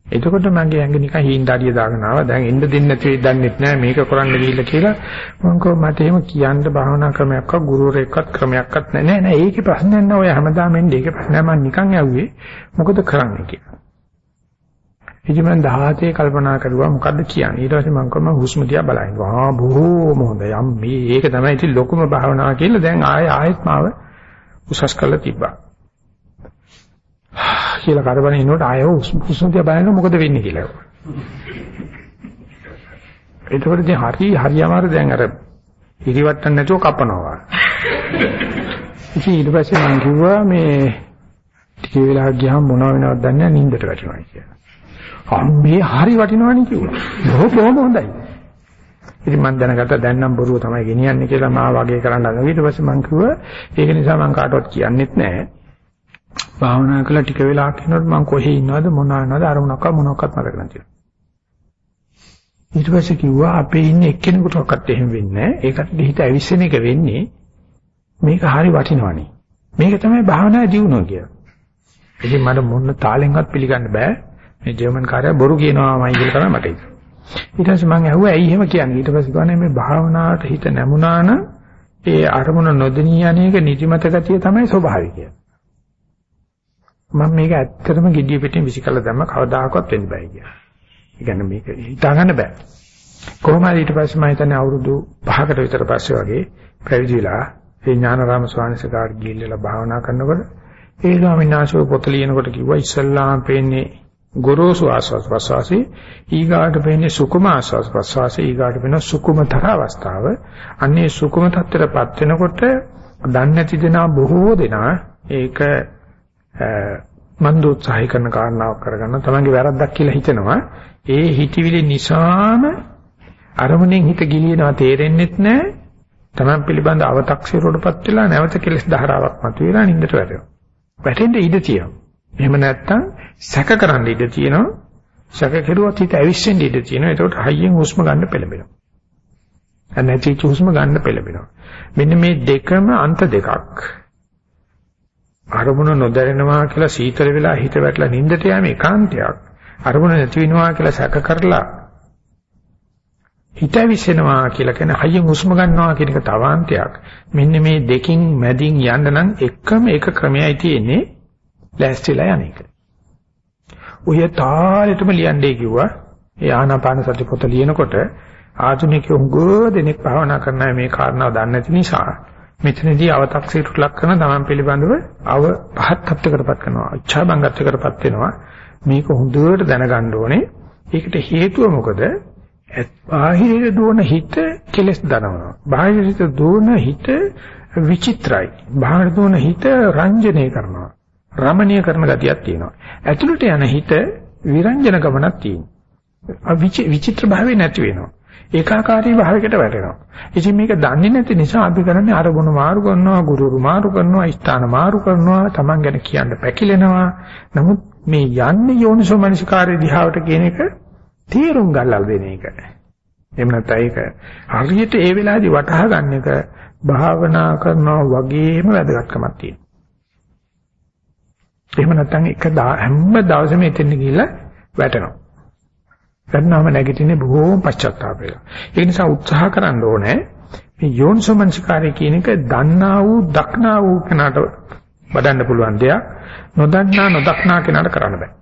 එතකොට මගේ ඇඟ නිකන් හීන්දාඩිය දාගෙන ආවා. දැන් එන්න දෙන්නේ නැති වෙයි දන්නෙත් නෑ මේක කරන්න ගිහිල්ලා කියලා. මම කව මට එහෙම කියන්න භාවනා ක්‍රමයක්වත් ගුරුවරයෙක්වත් ක්‍රමයක්වත් නෑ. නෑ නෑ ඒකේ ප්‍රශ්නයක් නෑ. ඔය හැමදාම එන්නේ ඒකේ ප්‍රශ්නයක් මම නිකන් ඇහුවේ. මොකද කරන්නේ කියලා. ඉතින් මම 17 කල්පනා කරුවා මොකද්ද කියන්නේ. ඊට පස්සේ මම කොහොම හුස්ම දිහා බලනවා. ආ බොහෝම හොඳයි. යම් මේ ඒක තමයි ඉතින් ලොකුම භාවනාව කියලා දැන් ආයෙ ආයෙත් මාව උසස් කරලා තිබ්බා. කියලා කරබන ඉන්නකොට ආයෙ හුස්ම දිහා බලන මොකද වෙන්නේ කියලා. ඒකවල දැන් හරි හරි අමාරු දැන් අර ඉරිවට්ටන්න නැතුව කපනවා. ඉතින් ඊට පස්සේ මම කිව්වා මේ ටික වෙලා ගියාම මොනව වෙනවද දන්නේ නැහැ නින්දට වැටෙනවා කියලා. අම්මේ හරි වටිනවනේ කිව්වා. බොහොම හොඳයි. ඉතින් මම දැනගත්තා දැන් නම් බොරුව තමයි ගෙනියන්නේ කියලා මා වගේ කරන්න හදනවා. ඊට පස්සේ මම කිව්වා ඒක නිසා මම කාටවත් කියන්නෙත් නැහැ. භාවනා කළා ටික වෙලාවක් ඉන්නකොට මම කොහේ ඉන්නවද මොනවානද අරමුණක් මොනවාක්වත් මතක නැතිව. ඊට පස්සේ කිව්වා අපේ ඉන්න එක්කෙනෙකුටවත් එහෙම වෙන්නේ නැහැ. ඒකට හිත ඇවිස්සෙන එක වෙන්නේ මේක හරි වටිනවනේ. මේක තමයි භාවනා දියුණුව කියලා. ඉතින් මට මොන තාලෙන්වත් පිළිගන්න බෑ. මේ ජර්මන් කාර්යය බොරු කියනවාමයි කියලා තමයි මට හිතෙන්නේ. ඊට පස්සේ මම ඇහුවා ඇයි එහෙම කියන්නේ? ඊට පස්සේ ගානේ මේ භාවනාවට හිත නැමුණා නම් ඒ අරමුණ නොදෙනී යන්නේක නිදිමත ගතිය තමයි ස්වභාවිකය. මම මේක ඇත්තටම gediy පිටින් විසිකලා දැම්ම කවදාකවත් වෙන්න බෑ කියලා. ඒ කියන්නේ මේක හිතා ගන්න බෑ. කොහොම හරි ඊට පස්සේ මම හිතන්නේ අවුරුදු 5කට විතර පස්සේ වගේ පැවිදි වෙලා ඒ ඥානාරාම ස්වාමීන් වහන්සේ ගිහිල්ලා භාවනා කරනකොට ඒ ස්වාමීන් වහන්සේ පොත ලියනකොට කිව්වා ඉස්සල්ලාම පේන්නේ ගොරෝසු ආස්වාස් ප්‍රසවාසී ඊගාට පේන්නේ සුකුම ආස්වාස් ප්‍රසවාසී ඊගාට පේන සුකුමතර අවස්ථාව. අන්නේ සුකුම තත්ත්වයටපත් වෙනකොට දන්නේ නැති දෙනා බොහෝ දෙනා ඒක මන් දෝත්සහය කරන කාරණාවක් කරගන්න තමන්ගේ වැරද්දක් කියලා හිතනවා. ඒ හිතවිලි නිසාම අරමුණෙන් හිත ගිලිනවා තේරෙන්නෙත් නැහැ තමන් පිළිබඳ අව탁සිරුවටපත් වෙලා නැවත කෙලස් ධාරාවක් මතුවලා නින්දට වැටෙනවා. වැටෙන්න ඉඩ තියෙනවා. එහෙම නැත්නම් සැක කරන්න ඉඩ තියෙනවා. සැක කෙරුවත් හිත ඇවිස්සෙන්න ඉඩ තියෙනවා. ඒකට හයියෙන් හුස්ම ගන්න පෙළඹෙනවා. නැති හුස්ම ගන්න පෙළඹෙනවා. මෙන්න මේ දෙකම අන්ත දෙකක්. අරමුණ නොදැනෙනවා කියලා සීතල වෙලා හිත වැටලා නිින්දට යෑම ඒකාන්තයක්. අරමුණ නැති වෙනවා කියලා සැක කරලා හිත විසෙනවා කියලා කියන හයියෙන් හුස්ම ගන්නවා කියන එක තවාන්තයක්. මෙන්න මේ දෙකින් මැදින් යන්න නම් එකම එක ක්‍රමයයි තියෙන්නේ. ලෑස්තිලා යන එක. ඔය තාලෙටම ලියන්නේ කිව්වා. ඒ ආනාපාන සති පොත ලියනකොට ආධුනිකයෝ හුඟ දෙනෙක් භාවනා කරන මේ කාරණාව දන්නේ නැති නිසා මෙතනදී අව탁සීරුට ලක් කරන තමන් පිළිබඳව අව පහත් තත්ත්වකටපත් කරනවා. ඉච්ඡා බංගත්වකටපත් වෙනවා. මේක හොඳට දැනගන්න ඕනේ. ඒකට හේතුව මොකද? බාහිර දුවන හිත කෙලස් දනවනවා. බාහිර හිත දුවන හිත විචිත්‍රයි. බාහිර දුවන හිත රංජනය කරනවා. රමණීය කරන ගතියක් තියෙනවා. ඇතුළට යන හිත විරංජන ගමනක් තියෙනවා. විචිත්‍ර භාවය නැති වෙනවා. ඒකාකාරී භාවයකට වැටෙනවා. ඉතින් මේක දන්නේ නැති නිසා අපි කරන්නේ අරමුණු මාරු කරනවා, ගුරුරු මාරු කරනවා, ස්ථාන මාරු කරනවා, Taman ගැන කියන්න පැකිලෙනවා. නමුත් මේ යන්නේ යෝනිසෝ මනසිකාරයේ දිහාවට කියන එක තීරුම් ගන්නලා දෙන එක. එහෙම නැත්නම් ඒක හරියට ඒ වෙලාවේදී වටහා ගන්න එක භාවනා කරනවා වගේම වැදගත්කමක් තියෙනවා. එහෙම නැත්නම් එක හැම දවසෙම එතෙන් ගිහිල්ලා වැටෙනවා. වැටෙනාම නැගිටින්නේ බොහෝම පශ්චාත්තාපය. ඒ නිසා උත්සාහ කරන්න ඕනේ මේ යෝනිසෝමනසිකාරය කියන එක දන්නා වූ දක්නා වූ කෙනාට වඩන්න පුළුවන් දෙයක්. නොදන්නා නොදක්නා කෙනාට කරන්න බෑ.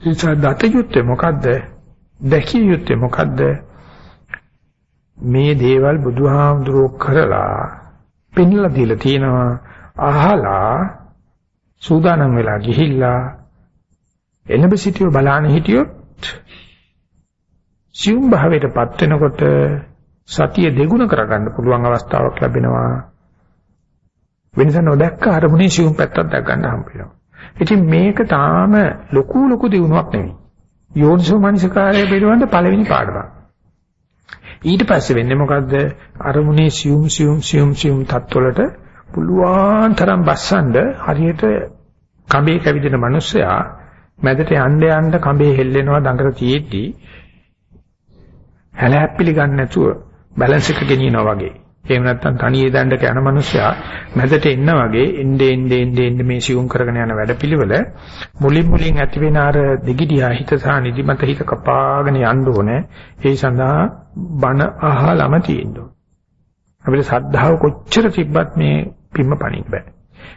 ඒ නිසා දත යුත්තේ මොකද්ද? දැකිය යුත්තේ මොකද්ද? මේ දේවල් බුදුහාමුදුරුවෝ කරලා පෙන්ලා දීලා තියෙනවා අහලා සූදානම් වෙලා ගිහිල්ලා එළඹ සිටියෝ බලාන හිටියොත් සියුම් භාවයටපත් වෙනකොට සතිය දෙගුණ කරගන්න පුළුවන් අවස්ථාවක් ලැබෙනවා. වෙනස නොදැක්ක අරමුණේ සියුම් පැත්තක් දැක් ගන්න හම්බ වෙනවා. ඉතින් මේක තාම ලොකු ලොකු දිනුවක් නෙවෙයි යෝනිසෝ මනසිකාරය පිළිබඳ පළවෙනි පාඩමක් ඊට පස්සේ වෙන්නේ මොකද්ද? අරමුණේ සියුම් සියුම් සියුම් සියුම් තත්වලට පුළුවන් තරම් බස්සන්න හරියට කඹේ කැවිදෙන මිනිස්සයා මැදට යන්න යන්න කඹේ හෙල්ලෙනවා දඟර තියෙද්දි හැලහැප්පිලි ගන්න නැතුව බැලන්ස් එක ගෙනියනවා වගේ. එහෙම නැත්නම් තනියේ දණ්ඩක යන මිනිස්සයා මැදට එන්න වගේ එnde ende ende ende මේ සියුම් කරගෙන යන වැඩපිළිවෙල මුලින් මුලින් ඇති වෙන අර දෙගිඩියා හිත සහ නිදිමත හිත කපාගෙන යන්න ඕනේ. ඒ සඳහා බණ අහලම තියෙන්න ඕනේ. අපිට සද්ධාව කොච්චර තිබ්බත් මේ පිම්ම පණින්න බෑ.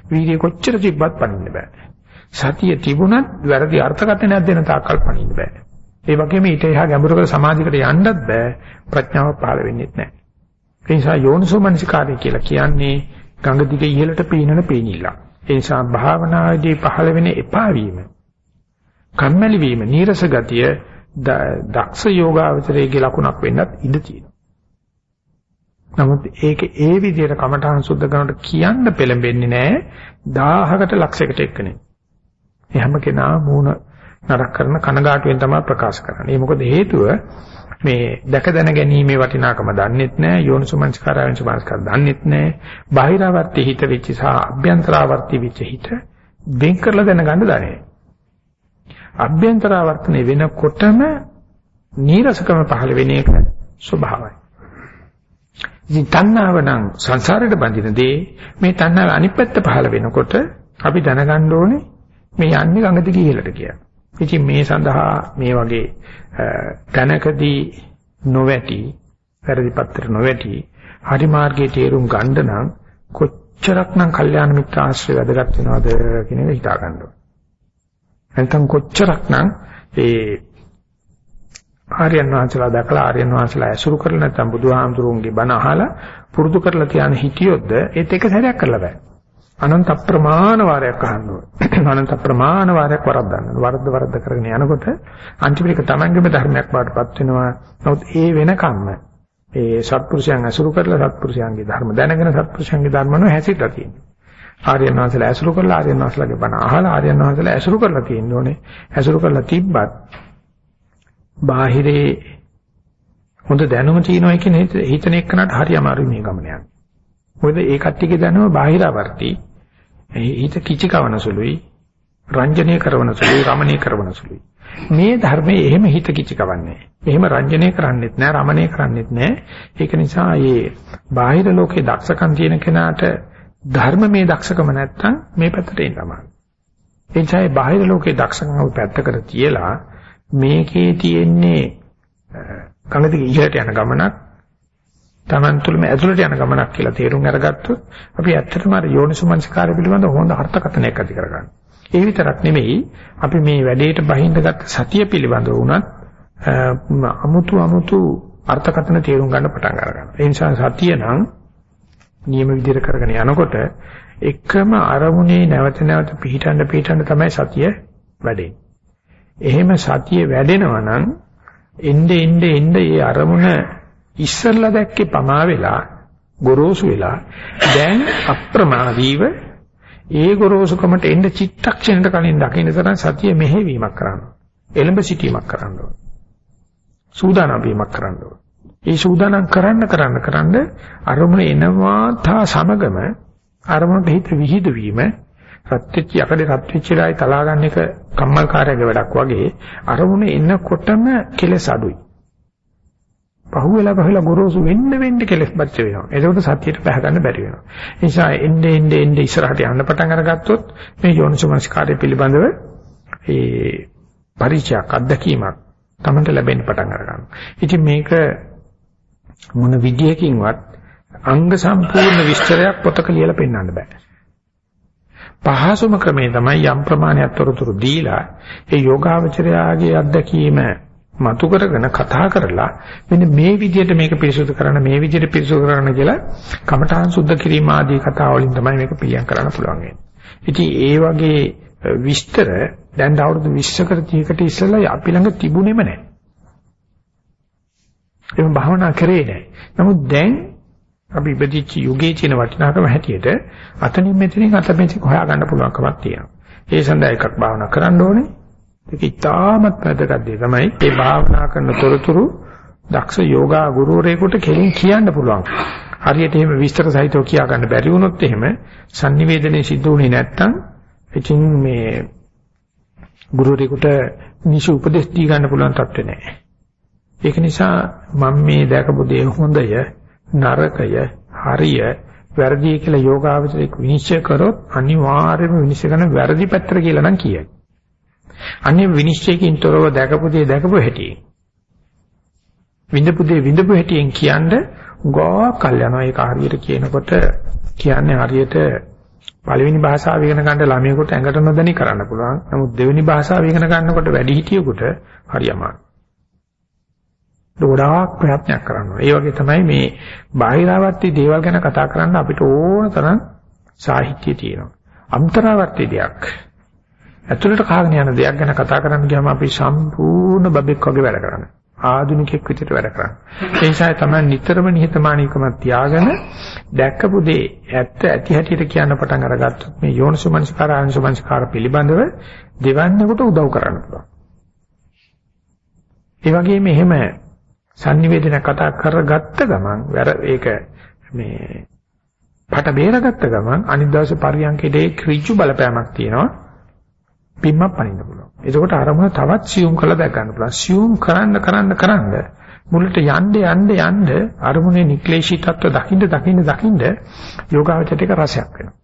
වීර්යය කොච්චර තිබ්බත් පණින්න බෑ. සතිය තිබුණත් වැරදි අර්ථකථනයක් දෙන තාක්කල් පණින්න බෑ. ඒ වගේම ඊට එහා ගැඹුරකට සමාධියකට යන්නත් බෑ. ප්‍රඥාව පහළ වෙන්නේ නැහැ. ඒ නිසා යෝනිසෝ මනසිකාරය කියලා කියන්නේ ගඟ දිගේ ඉහළට පීනන පීනිල්ල. ඒ නිසා භාවනාවේදී පහළ වෙන එපා වීම, කම්මැලි වීම, නීරස ගතිය දක්ෂ යෝගාවචරයේ ලකුණක් වෙන්නත් ඉඩ තියෙනවා. නමුත් ඒක ඒ විදිහට කමඨාන් සුද්ධ කරනකොට කියන්න පෙළඹෙන්නේ නැහැ 1000කට ලක්ෂයකට එක්කනේ. හැම කෙනා මූණ නරක කරන කනගාටුවෙන් තමයි ප්‍රකාශ කරන්නේ. ඒ මොකද හේතුව මේ දැක දැන ගැනීමේ වටිනාකම දන්නෙත් නැහැ යෝනිසුමංස්කාරයන් සුමංස්කාර දන්නෙත් නැහැ බාහිරවර්ති හිත වෙච්ච සහ අභ්‍යන්තරාවර්ති වෙච්ච හිත වෙන් කරලා දැනගන්න දන්නේ අභ්‍යන්තරාවර්තනේ වෙනකොටම නීරසකම පහළ වෙන එක ස්වභාවයි. ඉතින් තණ්හාව නම් සංසාරයට බඳින දේ මේ තණ්හාව අනිත් පැත්ත පහළ වෙනකොට අපි දැනගන්න ඕනේ මේ යන්නේ ගඟ දිගේ ඉහළට කියලා. ඉතින් මේ සඳහා මේ වගේ තැනකදී නොවැටි වැරදි පත්තර නොවැටි හරි මාර්ගයේ තේරුම් ගන්න නම් කොච්චරක්නම් කල්යාණ මිත්‍ර ආශ්‍රය වැදගත් වෙනවද කියන එක හිතා ගන්න ඕනේ. නැත්නම් කොච්චරක්නම් ඒ ආර්යයන් වහන්සේලා දැකලා ආර්යයන් වහන්සේලා ඇසුරු කරලා නැත්නම් බුදුහාමුදුරුවන්ගේ බණ අහලා පුරුදු කරලා තියාන හිටියොත්ද ඒත් එක සැරයක් කරලා බෑ. අනන්ත ප්‍රමාණ වාරයක් අහන්න ඕනේ. අනන්ත ප්‍රමාණ වාරයක් වරද්දන්න. වරද්ද වරද්ද කරගෙන යනකොට අන්තිමට ඒක තමන්ගේම ධර්මයක් බාටපත් වෙනවා. නමුත් ඒ වෙනකම්ම ඒ සත්පුරුෂයන් අසුරු කරලා සත්පුරුෂයන්ගේ ධර්ම දැනගෙන සත්පුරුෂයන්ගේ ධර්ම නෝ හැසිරලා තියෙනවා. ආර්යයන් වහන්සේලා ඇසුරු කරලා ආර්යයන් වහන්සේලාගේ බණ අහලා ආර්යයන් වහන්සේලා ඇසුරු කරලා තියෙන්න ඕනේ. ඇසුරු කරලා තිබ්බත් බාහිරේ හොඳ දැනුම තියෙනවා කියන හිතන එක්කනට හරි අමාරුයි මේ ගමන යන්නේ. මොකද ඒ කට්ටියගේ දැනුම බාහිරවර්ති. හිත කිචි කවන සුළුයි රංජනීය කරන සුළුයි රමණීය කරන සුළුයි. මේ ධර්මයේ එහෙම හිත කිචි කවන්නේ එහෙම රංජනීය කරන්නේත් නැහැ රමණීය කරන්නේත් නැහැ. ඒක නිසා මේ බාහිර ලෝකේ දක්ෂකම් තියෙන කෙනාට ධර්මමේ දක්ෂකම නැත්තම් මේ පැත්තට එන්න තමයි ඒ නිසා බාහිර ලෝකේ දක්ෂකම පැත්තකට තියලා මේකේ තියෙන්නේ කඟදිගේ ඉහළට යන ගමනක් Taman තුළම ඇතුළට යන ගමනක් කියලා තේරුම් අරගත්තොත් අපි ඇත්තටම අර යෝනිසුමනස්කාරය පිළිබඳ හොඳ අර්ථකථනයක් ඇති කරගන්නවා. ඒ විතරක් නෙමෙයි අපි මේ වැඩේට බහිඳ ගත්ත සතිය පිළිබඳව උනත් අමුතු අමුතු අර්ථකථන තේරුම් ගන්න පටන් ගන්නවා. ඒ නිසා සතිය නම් නියම විදිහට කරගෙන යනකොට එකම අරමුණේ නැවත නැවත පිහිටන්න පිහිටන්න තමයි සතිය වැඩෙන්නේ. එහෙම සතිය වැඩෙනවා නම් එnde එnde එnde ඒ අරමුණ ඉස්සල්ලා දැක්කේ පමා වෙලා ගොරෝසු වෙලා දැන් අප්‍රමාදීව ඒ ගොරෝසුකමට එන්න චිත්තක්ෂණයට කලින් දකින්න තරම් සතිය මෙහෙවීමක් කරන්න එළඹ සිටීමක් කරන්න ඕන. සූදානම් වීමක් කරන්න ඕන. ඒ සූදානම් කරන්න කරන්න කරන්න අරමුණ එනවා තා සමගම අරමුණට හිත විහිද වීම රත්ත්‍ච්ච යකඩේ රත්ත්‍ච්චලයි තලා ගන්න එක කම්මල්කාරයගේ වැඩක් වගේ අරමුණ එනකොටම කෙලස් අඩුයි. පහුවෙලා පහුවෙලා ගොරෝසු වෙන්න වෙන්න කෙලස් බච්ච වෙනවා. ඒකෝට සතියට පහ ගන්න බැරි වෙනවා. ඒ නිසා එnde ende ende ඉස්සරහට යන්න පටන් අරගත්තොත් මේ යෝනිසමස්කාරය පිළිබඳව ඒ පරිචයක් අත්දැකීමක් තමයි ලැබෙන්න පටන් අරගන්නවා. ඉතින් මේක මොන විදියකින්වත් අංග සම්පූර්ණ විස්තරයක් පොතක ලියලා පෙන්වන්න බෑ. පහසුම ක්‍රමේ තමයි යම් ප්‍රමාණයක් තොරතුරු දීලා ඒ යෝගාවචරයාගේ අත්දැකීම මතු කරගෙන කතා කරලා මෙන්න මේ විදිහට මේක පිරිසුදු කරන්න මේ විදිහට පිරිසුදු කරන්න කියලා කමඨාන් සුද්ධ කිරීම ආදී කතා වලින් තමයි මේක පිළියම් කරන්න පුළුවන් වෙන්නේ. ඉතින් ඒ වගේ විස්තර දැන් අවුරුදු 20කට 30කට ඉස්සෙල්ලා අපි ළඟ තිබුණෙම නැහැ. එහෙනම් භාවනා කරේ නැහැ. නමුත් දැන් අපි ඉපදිච්ච යුගයේ තියෙන වටිනාකම හැටියට අතනින් මෙතනින් අත මෙතනින් හොයා ගන්න පුළුවන්කමක් තියෙනවා. ඒ සඳහා එකක් භාවනා කරන්න ඕනේ. ඒක ඉතාමත් වැදගත් දෙය තමයි මේ භාවනා කරන තොරතුරු දක්ෂ යෝගා ගුරුවරයෙකුට කෙලින් කියන්න පුළුවන්. හරියට එහෙම විස්තර සහිතව කියා ගන්න බැරි වුණොත් එහෙම sannivedanaye සිද්ධ වුණේ නැත්තම් ඉතින් මේ ගුරුවරයෙකුට නිසි උපදෙස් දී ගන්න පුළුවන් තත්ත්වේ නැහැ. ඒක නිසා මම මේ දැකපු දේ හොඳය නරකය හරිය වැරදි කියලා යෝගාවචරයක් විනිශ්චය කරොත් අනිවාර්යයෙන්ම විනිශ්චය කරන වැරදි පැත්තට කියලා නම් කියයි. අනේ විනිශ්චයකින් තොරව දැකපු දේ දැකපු හැටි. විඳපු දේ විඳපු හැටියෙන් කියන්නේ ගෝ කල් යනවා ඒක හරියට කියනකොට කියන්නේ හරියට පළවෙනි භාෂාව ඉගෙන ගන්න ළමයෙකුට ඇඟට නොදැනි කරන්න පුළුවන්. නමුත් දෙවෙනි භාෂාව ඉගෙන ගන්නකොට වැඩි හිටියෙකුට හරි අමාරුයි. ගොඩාක් ප්‍රයත්නයක් කරනවා. ඒ වගේ තමයි මේ බාහිරාවර්ති දේවල් ගැන කතා කරන්න අපිට ඕන තරම් සාහිත්‍ය තියෙනවා. අන්තරාවර්ති දෙයක්. ඇතුළට කාගෙන යන දෙයක් ගැන කතා කරන්න ගියාම අපි සම්පූර්ණ බබෙක් වගේ වැඩ කරන්නේ. ආධුනිකෙක් විදිහට වැඩ කරන්නේ. ඒ නිසා තමයි නිතරම නිහතමානීකමක් තියාගෙන දැක්කපු දේ ඇත්ත ඇති හැටියට කියන්න පටන් අරගත්තොත් මේ යෝනිසෝමනස්කාර ආනිසෝමනස්කාර පිළිබඳව දෙවන්නේකට උදව් කරන්න පුළුවන්. ඒ වගේම එහෙම sannivedana කතා කරගත්ත ගමන් ඒක මේ පට බේරගත්ත ගමන් අනිත් දවසේ පරියන්කේදී ක්‍රිජු බලපෑමක් තියෙනවා. පිම්මක් පනින්න පුළුවන්. එතකොට අරමුණ තවත් සියුම් කරලා දැක් ගන්න පුළුවන්. සියුම් කරන්න කරන්න කරන්න මුලට යන්න යන්න යන්න අරමුණේ නික්ලේශී තත්ත්ව දකින්න දකින්න දකින්න යෝගාවචරයක රසයක් වෙනවා.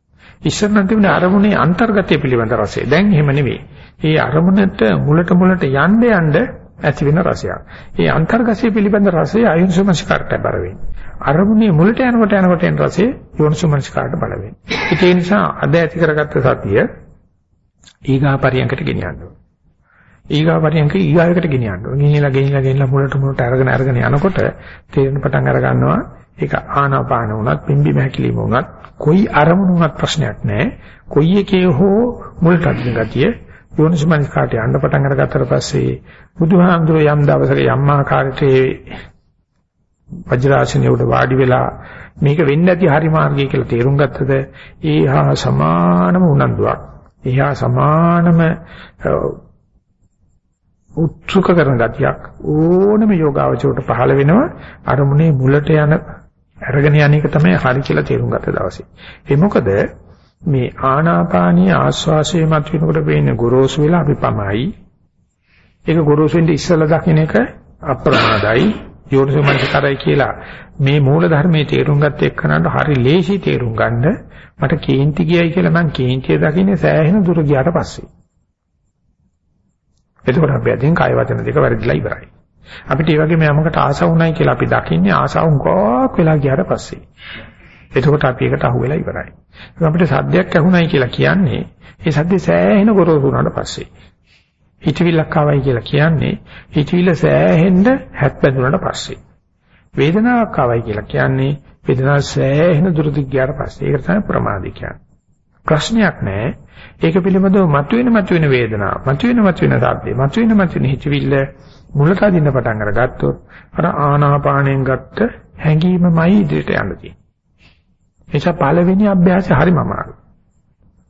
ඉස්සර නම් තිබුණේ අරමුණේ අන්තර්ගතය පිළිබඳ රසය. දැන් එහෙම නෙවෙයි. ඒ අරමුණට මුලට මුලට යන්න යන්න ඇති වෙන රසයක්. ඒ අන්තර්ගතය පිළිබඳ රසය අයෝනිසමස්කාරට බර වෙන්නේ. අරමුණේ මුලට යනකොට යනකොට එන රසය යෝනිසමස්කාරට බල වෙන්නේ. ඒ නිසා අද ඇති කරගත්ත සතිය ඊගා පරියන්කට ගෙනියන්න ඕන. ඊගා පරියන්ක ඊගායකට ගෙනියන්න ඕන. ගෙනියලා ගෙනියලා ගෙනියලා මුලට මුලට අරගෙන අරගෙන යනකොට තේරෙන පටන් අර ගන්නවා ඒක ආනාපාන වුණත් පිම්බි මහැකිලිම වුණත් කොයි අරමුණුවත් ප්‍රශ්නයක් නැහැ. කොයි එකේ හෝ මුලට අදින ගතිය යෝනිසමනස් කාට යන්න පටන් අරගත්තට පස්සේ බුදුහාමුදුරුවෝ යම් දවසක යම් ආකාරයට වජ්‍රාසනයේ උඩ වාඩි වෙලා මේක වෙන්නේ නැති හරි මාර්ගය කියලා තේරුම් ගත්තද ඒ හා සමානම උනන්දුවක් එහා සමානම උත්සුක කරන ගතියක් ඕනම යෝගාවචරයට පහළ වෙනවා අරමුණේ මුලට යන අරගෙන යන එක තමයි හරි කියලා තේරුම් ගත්ත දවසේ. ඒ මොකද මේ ආනාපානීය ආස්වාසයේ මත වෙනකොට වෙන්නේ ගොරෝසු වෙලා අපි පමයි. ඒක ගොරෝසු වෙන්න ඉස්සලා දකින්න එක අප්‍රමාදයි යෝනිසමනසකරයි කියලා මේ මූල ධර්මයේ තේරුම් ගත්ත එක්කනට හරි ලේසි තේරුම් ගන්න මට කේන්ති ගියයි කියලා මං කේන්තිය දකින්නේ සෑහෙන දුර ගියාට පස්සේ. එතකොට අපි අදින් කාය වචන දෙක වැරදිලා ඉවරයි. අපිට ඒ වගේම යමකට ආසාව උනායි කියලා අපි දකින්නේ ආසාව ගොක් වෙලා ගියාට පස්සේ. එතකොට අපි ඒකට අහු වෙලා ඉවරයි. අපිට සද්දයක් ඇහුණයි කියලා කියන්නේ ඒ සද්දේ සෑහෙන ගොරෝසු වුණාට පස්සේ. හිතවිල්ලක් ආවයි කියලා කියන්නේ හිතවිල්ල සෑහෙන්න හැත් බැඳුනට පස්සේ. වේදනාවක් ආවයි කියලා කියන්නේ වේදනාව සෑහෙන දුරට ගියාට පස්සේ ඒක තමයි ප්‍රමාදී කියන්නේ. ප්‍රශ්නයක් නැහැ. ඒක පිළිබඳව මතුවෙන මතුවෙන වේදනාව, මතුවෙන මතුවෙන සාද්දේ, මතුවෙන මතුවෙන හිතවිල්ල මුලට අදින්න පටන් අරගත්තොත් අර ආනාපාණයෙන් ගත්ත හැඟීමමයි ඉදිරියට යන්න තියෙන්නේ. එනිසා පළවෙනි අභ්‍යාසය හරිම අමාරුයි.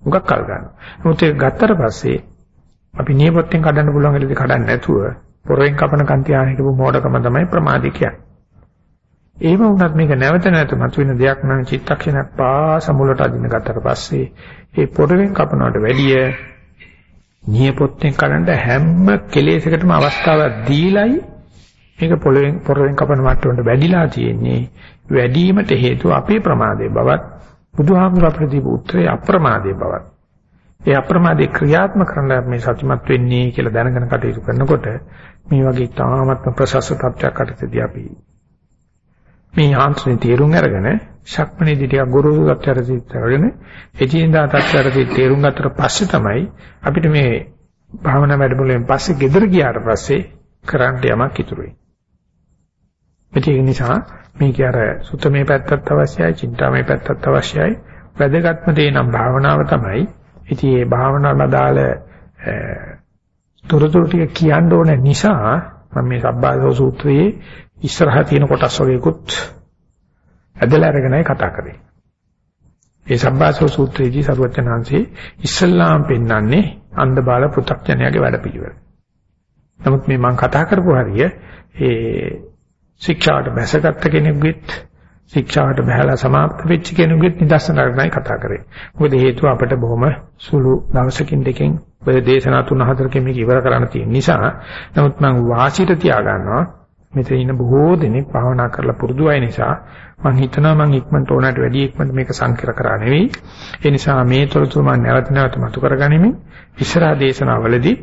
මුගක් කල් ගන්නවා. මොකද ඒක ගත්තට පස්සේ අපි නියපොත්තෙන් කඩන්න පුළුවන් විදිහට කඩන්න නැතුව පොරෙන් කපන කන්ති ආන හිටපු මෝඩකම තමයි ප්‍රමාදී කියන්නේ. එහෙම වුණත් මේක නැවත නැවත මතුවෙන දෙයක් නම් චිත්තක්ෂණයක් පාස මුලට අදින්න ගත්තට පස්සේ ඒ පොරවෙන් කපනවට වැඩිය නියපොත්තෙන් කනඳ හැම කෙලෙසකටම අවස්ථාවක් දීලයි මේක පොළවෙන් පොරවෙන් කපන මට්ටමට වැඩිලා තියෙන්නේ වැඩිවීමට හේතුව අපේ ප්‍රමාදයේ බවත් බුදුහාමුදුර අපිට දීපු උත්තරේ අප්‍රමාදයේ බවත් ඒ අප්‍රමාදේ ක්‍රියාත්මක කරන්න මේ සත්‍යමත් වෙන්නේ කියලා දැනගෙන කටයුතු කරනකොට මේ වගේ තාමත්ම ප්‍රසස්ස තත්ත්වයක් අතරදී අපි මේ ආන්ත්‍රේ තේරුම් අරගෙන ශක්මණේදී ටිකක් ගුරු තත්ත්වයටදී කරගෙන එදිනදා තත්ත්වයටදී තේරුම් ගත්තට පස්සේ තමයි අපිට මේ භාවනා වැඩමුළුවෙන් පස්සේ ගෙදර ගියාට පස්සේ කරන්න යමක් ඉතුරු වෙන්නේ. ඒක නිසා මේක අර සුතමේ පැත්තත් අවශ්‍යයි, චින්තාමේ පැත්තත් අවශ්‍යයි. වැදගත්ම දේ නම් භාවනාව තමයි. ඉතින් මේ භාවනාවට අදාළ තොරතුරු ටික කියන්න ඕන නිසා මම මේ සබ්බාසව සූත්‍රයේ ඉස්සරහා තියෙන කොටස් වගේකුත් ඇදලා අරගෙනයි කතා කරේ. ඒ සබ්බාසව සූත්‍රයේදී සරුවචනාංශේ ඉස්සල්ලාම් පෙන්වන්නේ අන්ධ බාල පෘථග්ජනයාගේ වැඩපිළිවෙල. නමුත් මේ මම කතා කරපු හරිය ඒ ශික්ෂාවට බැසගත් කෙනෙකුගෙත් ශික්ෂාවට බහැලා સમાપ્ત වෙච්ච කෙනෙකුගෙත් නිදර්ශන අරගෙනයි කතා කරේ. මොකද හේතුව අපිට බොහොම සුළු දවසකින් දෙකකින් ඔය දේශනා තුන හතරකින් මේක ඉවර කරන්න තියෙන නිසා නමුත් මම වාසියට තියා ගන්නවා මෙතන ඉන්න බොහෝ දෙනෙක් භාවනා කරලා පුරුදු අය නිසා මම හිතනවා මම ඉක්මනට ඕනට වැඩි ඉක්මනට මේක සංකීර්ණ කරා නෙවෙයි. ඒ නිසා මේ තොරතුරු මම නැවත නැවත මතු කරගනිමින් ඉස්සරහා දේශනාවලදී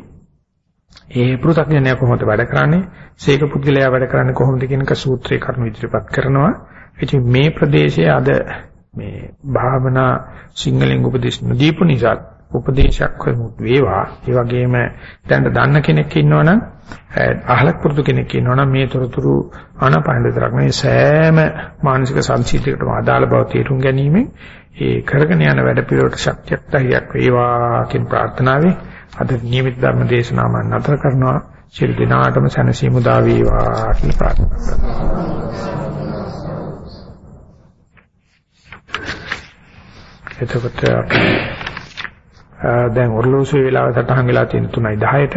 ඒ පෘථග්ජනය කොහොමද වැඩ කරන්නේ? සීක පුද්ගලයා වැඩ කරන්නේ කොහොමද කියන එක සූත්‍රයේ කරුණු ඉදිරිපත් කරනවා. ඉතින් මේ ප්‍රදේශයේ අද මේ භාවනා සිංහලෙන් උපදේශ දීපු නිසා උපදේශයක් වෙමුත් වේවා. ඒ වගේම දැන් දන්න කෙනෙක් ඉන්නවනම් අහලක් පුරුදු කෙනෙක් ඉන්නවනම් මේ තොරතුරු ආනාපාන විතරක් නෙවෙයි සෑම මානසික සංසිද්ධියකටම අදාළ බව තේරුම් ගැනීම ඒ කරගෙන යන වැඩ පිළිවෙලට ශක්තියක් ධෛර්යයක් වේවා කියන ප්‍රාර්ථනාවෙන් අද නියමිත ධර්ම දේශනාව මම නතර කරනවා. සියලු දෙනාටම සැනසීම උදා වේවා කියලා ප්‍රාර්ථනා කරනවා. එතකොට අපි දැන් ඔර්ලෝසුවේ වෙලාව සටහන් වෙලා තියෙන 3:10ට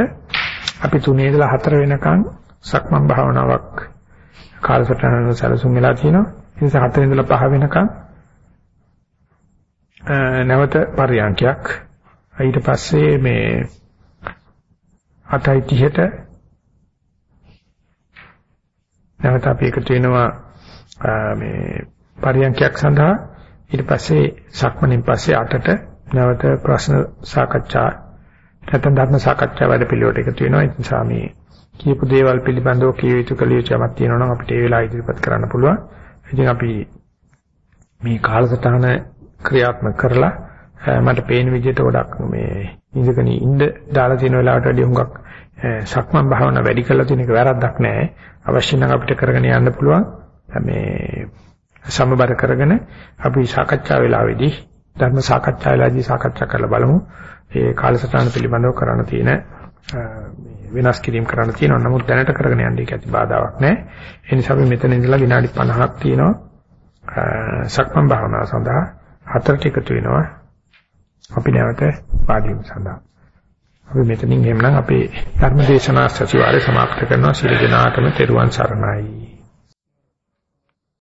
අපි 3 ඉඳලා 4 වෙනකන් සක්මන් භාවනාවක් කාලසටහන සැලසුම් වෙලා තියෙනවා. ඒ නිසා 4 ඉඳලා 5 වෙනකන් නැවත පරියන්කයක් ඊට පස්සේ මේ 8:30ට නැවත අපි එකතු වෙනවා මේ පරියන්කයක් සඳහා ඊට පස්සේ සක්මණෙන් පස්සේ 8ට නැවත ප්‍රශ්න සාකච්ඡා නැත්නම් ධර්ම සාකච්ඡා වැඩ පිළිවෙලට එකතු වෙනවා ඒ නිසා මේ කියපු දේවල් පිළිබඳව කිය යුතු කළ යුතු යමක් තියෙනවා නම් අපිට ඒ වෙලාව ඉදිරිපත් කරන්න පුළුවන්. ඉතින් අපි මේ කාලසටහන ක්‍රියාත්මක කරලා මට පේන විදිහට ගොඩක් මේ ඉඳගෙන ඉන්න දාලා තියෙන වෙලාවට වැඩිය හුඟක් සක්මන් භාවනා වැඩි කරලා තියෙන එක වැරද්දක් නෑ. අවශ්‍ය නම් අපිට කරගෙන යන්න පුළුවන්. මේ සමබර කරගෙන අපි සාකච්ඡා වෙලාවේදී ධර්ම සාකච්ඡා වෙලාවේදී සාකච්ඡා කරලා බලමු. ඒ කාලසටහන පිළිබඳව කරන්න තියෙන වෙනස් කිරීම කරන්න තියෙනවා. නමුත් දැනට කරගෙන යන්න ඒක ඇති බාධාවක් නෑ. ඒ නිසා අපි මෙතන ඉඳලා විනාඩි 50ක් තියෙනවා. සක්මන් භාවනාව සඳහා හතරට එකතු වෙනවා. අපි නැවත පාදීම් සඳහා. අපි මෙතනින් එhmenan අපේ ධර්ම දේශනා සතිವಾರේ સમાપ્ત කරනවා ශිරජනාතම තෙරුවන් සරණයි.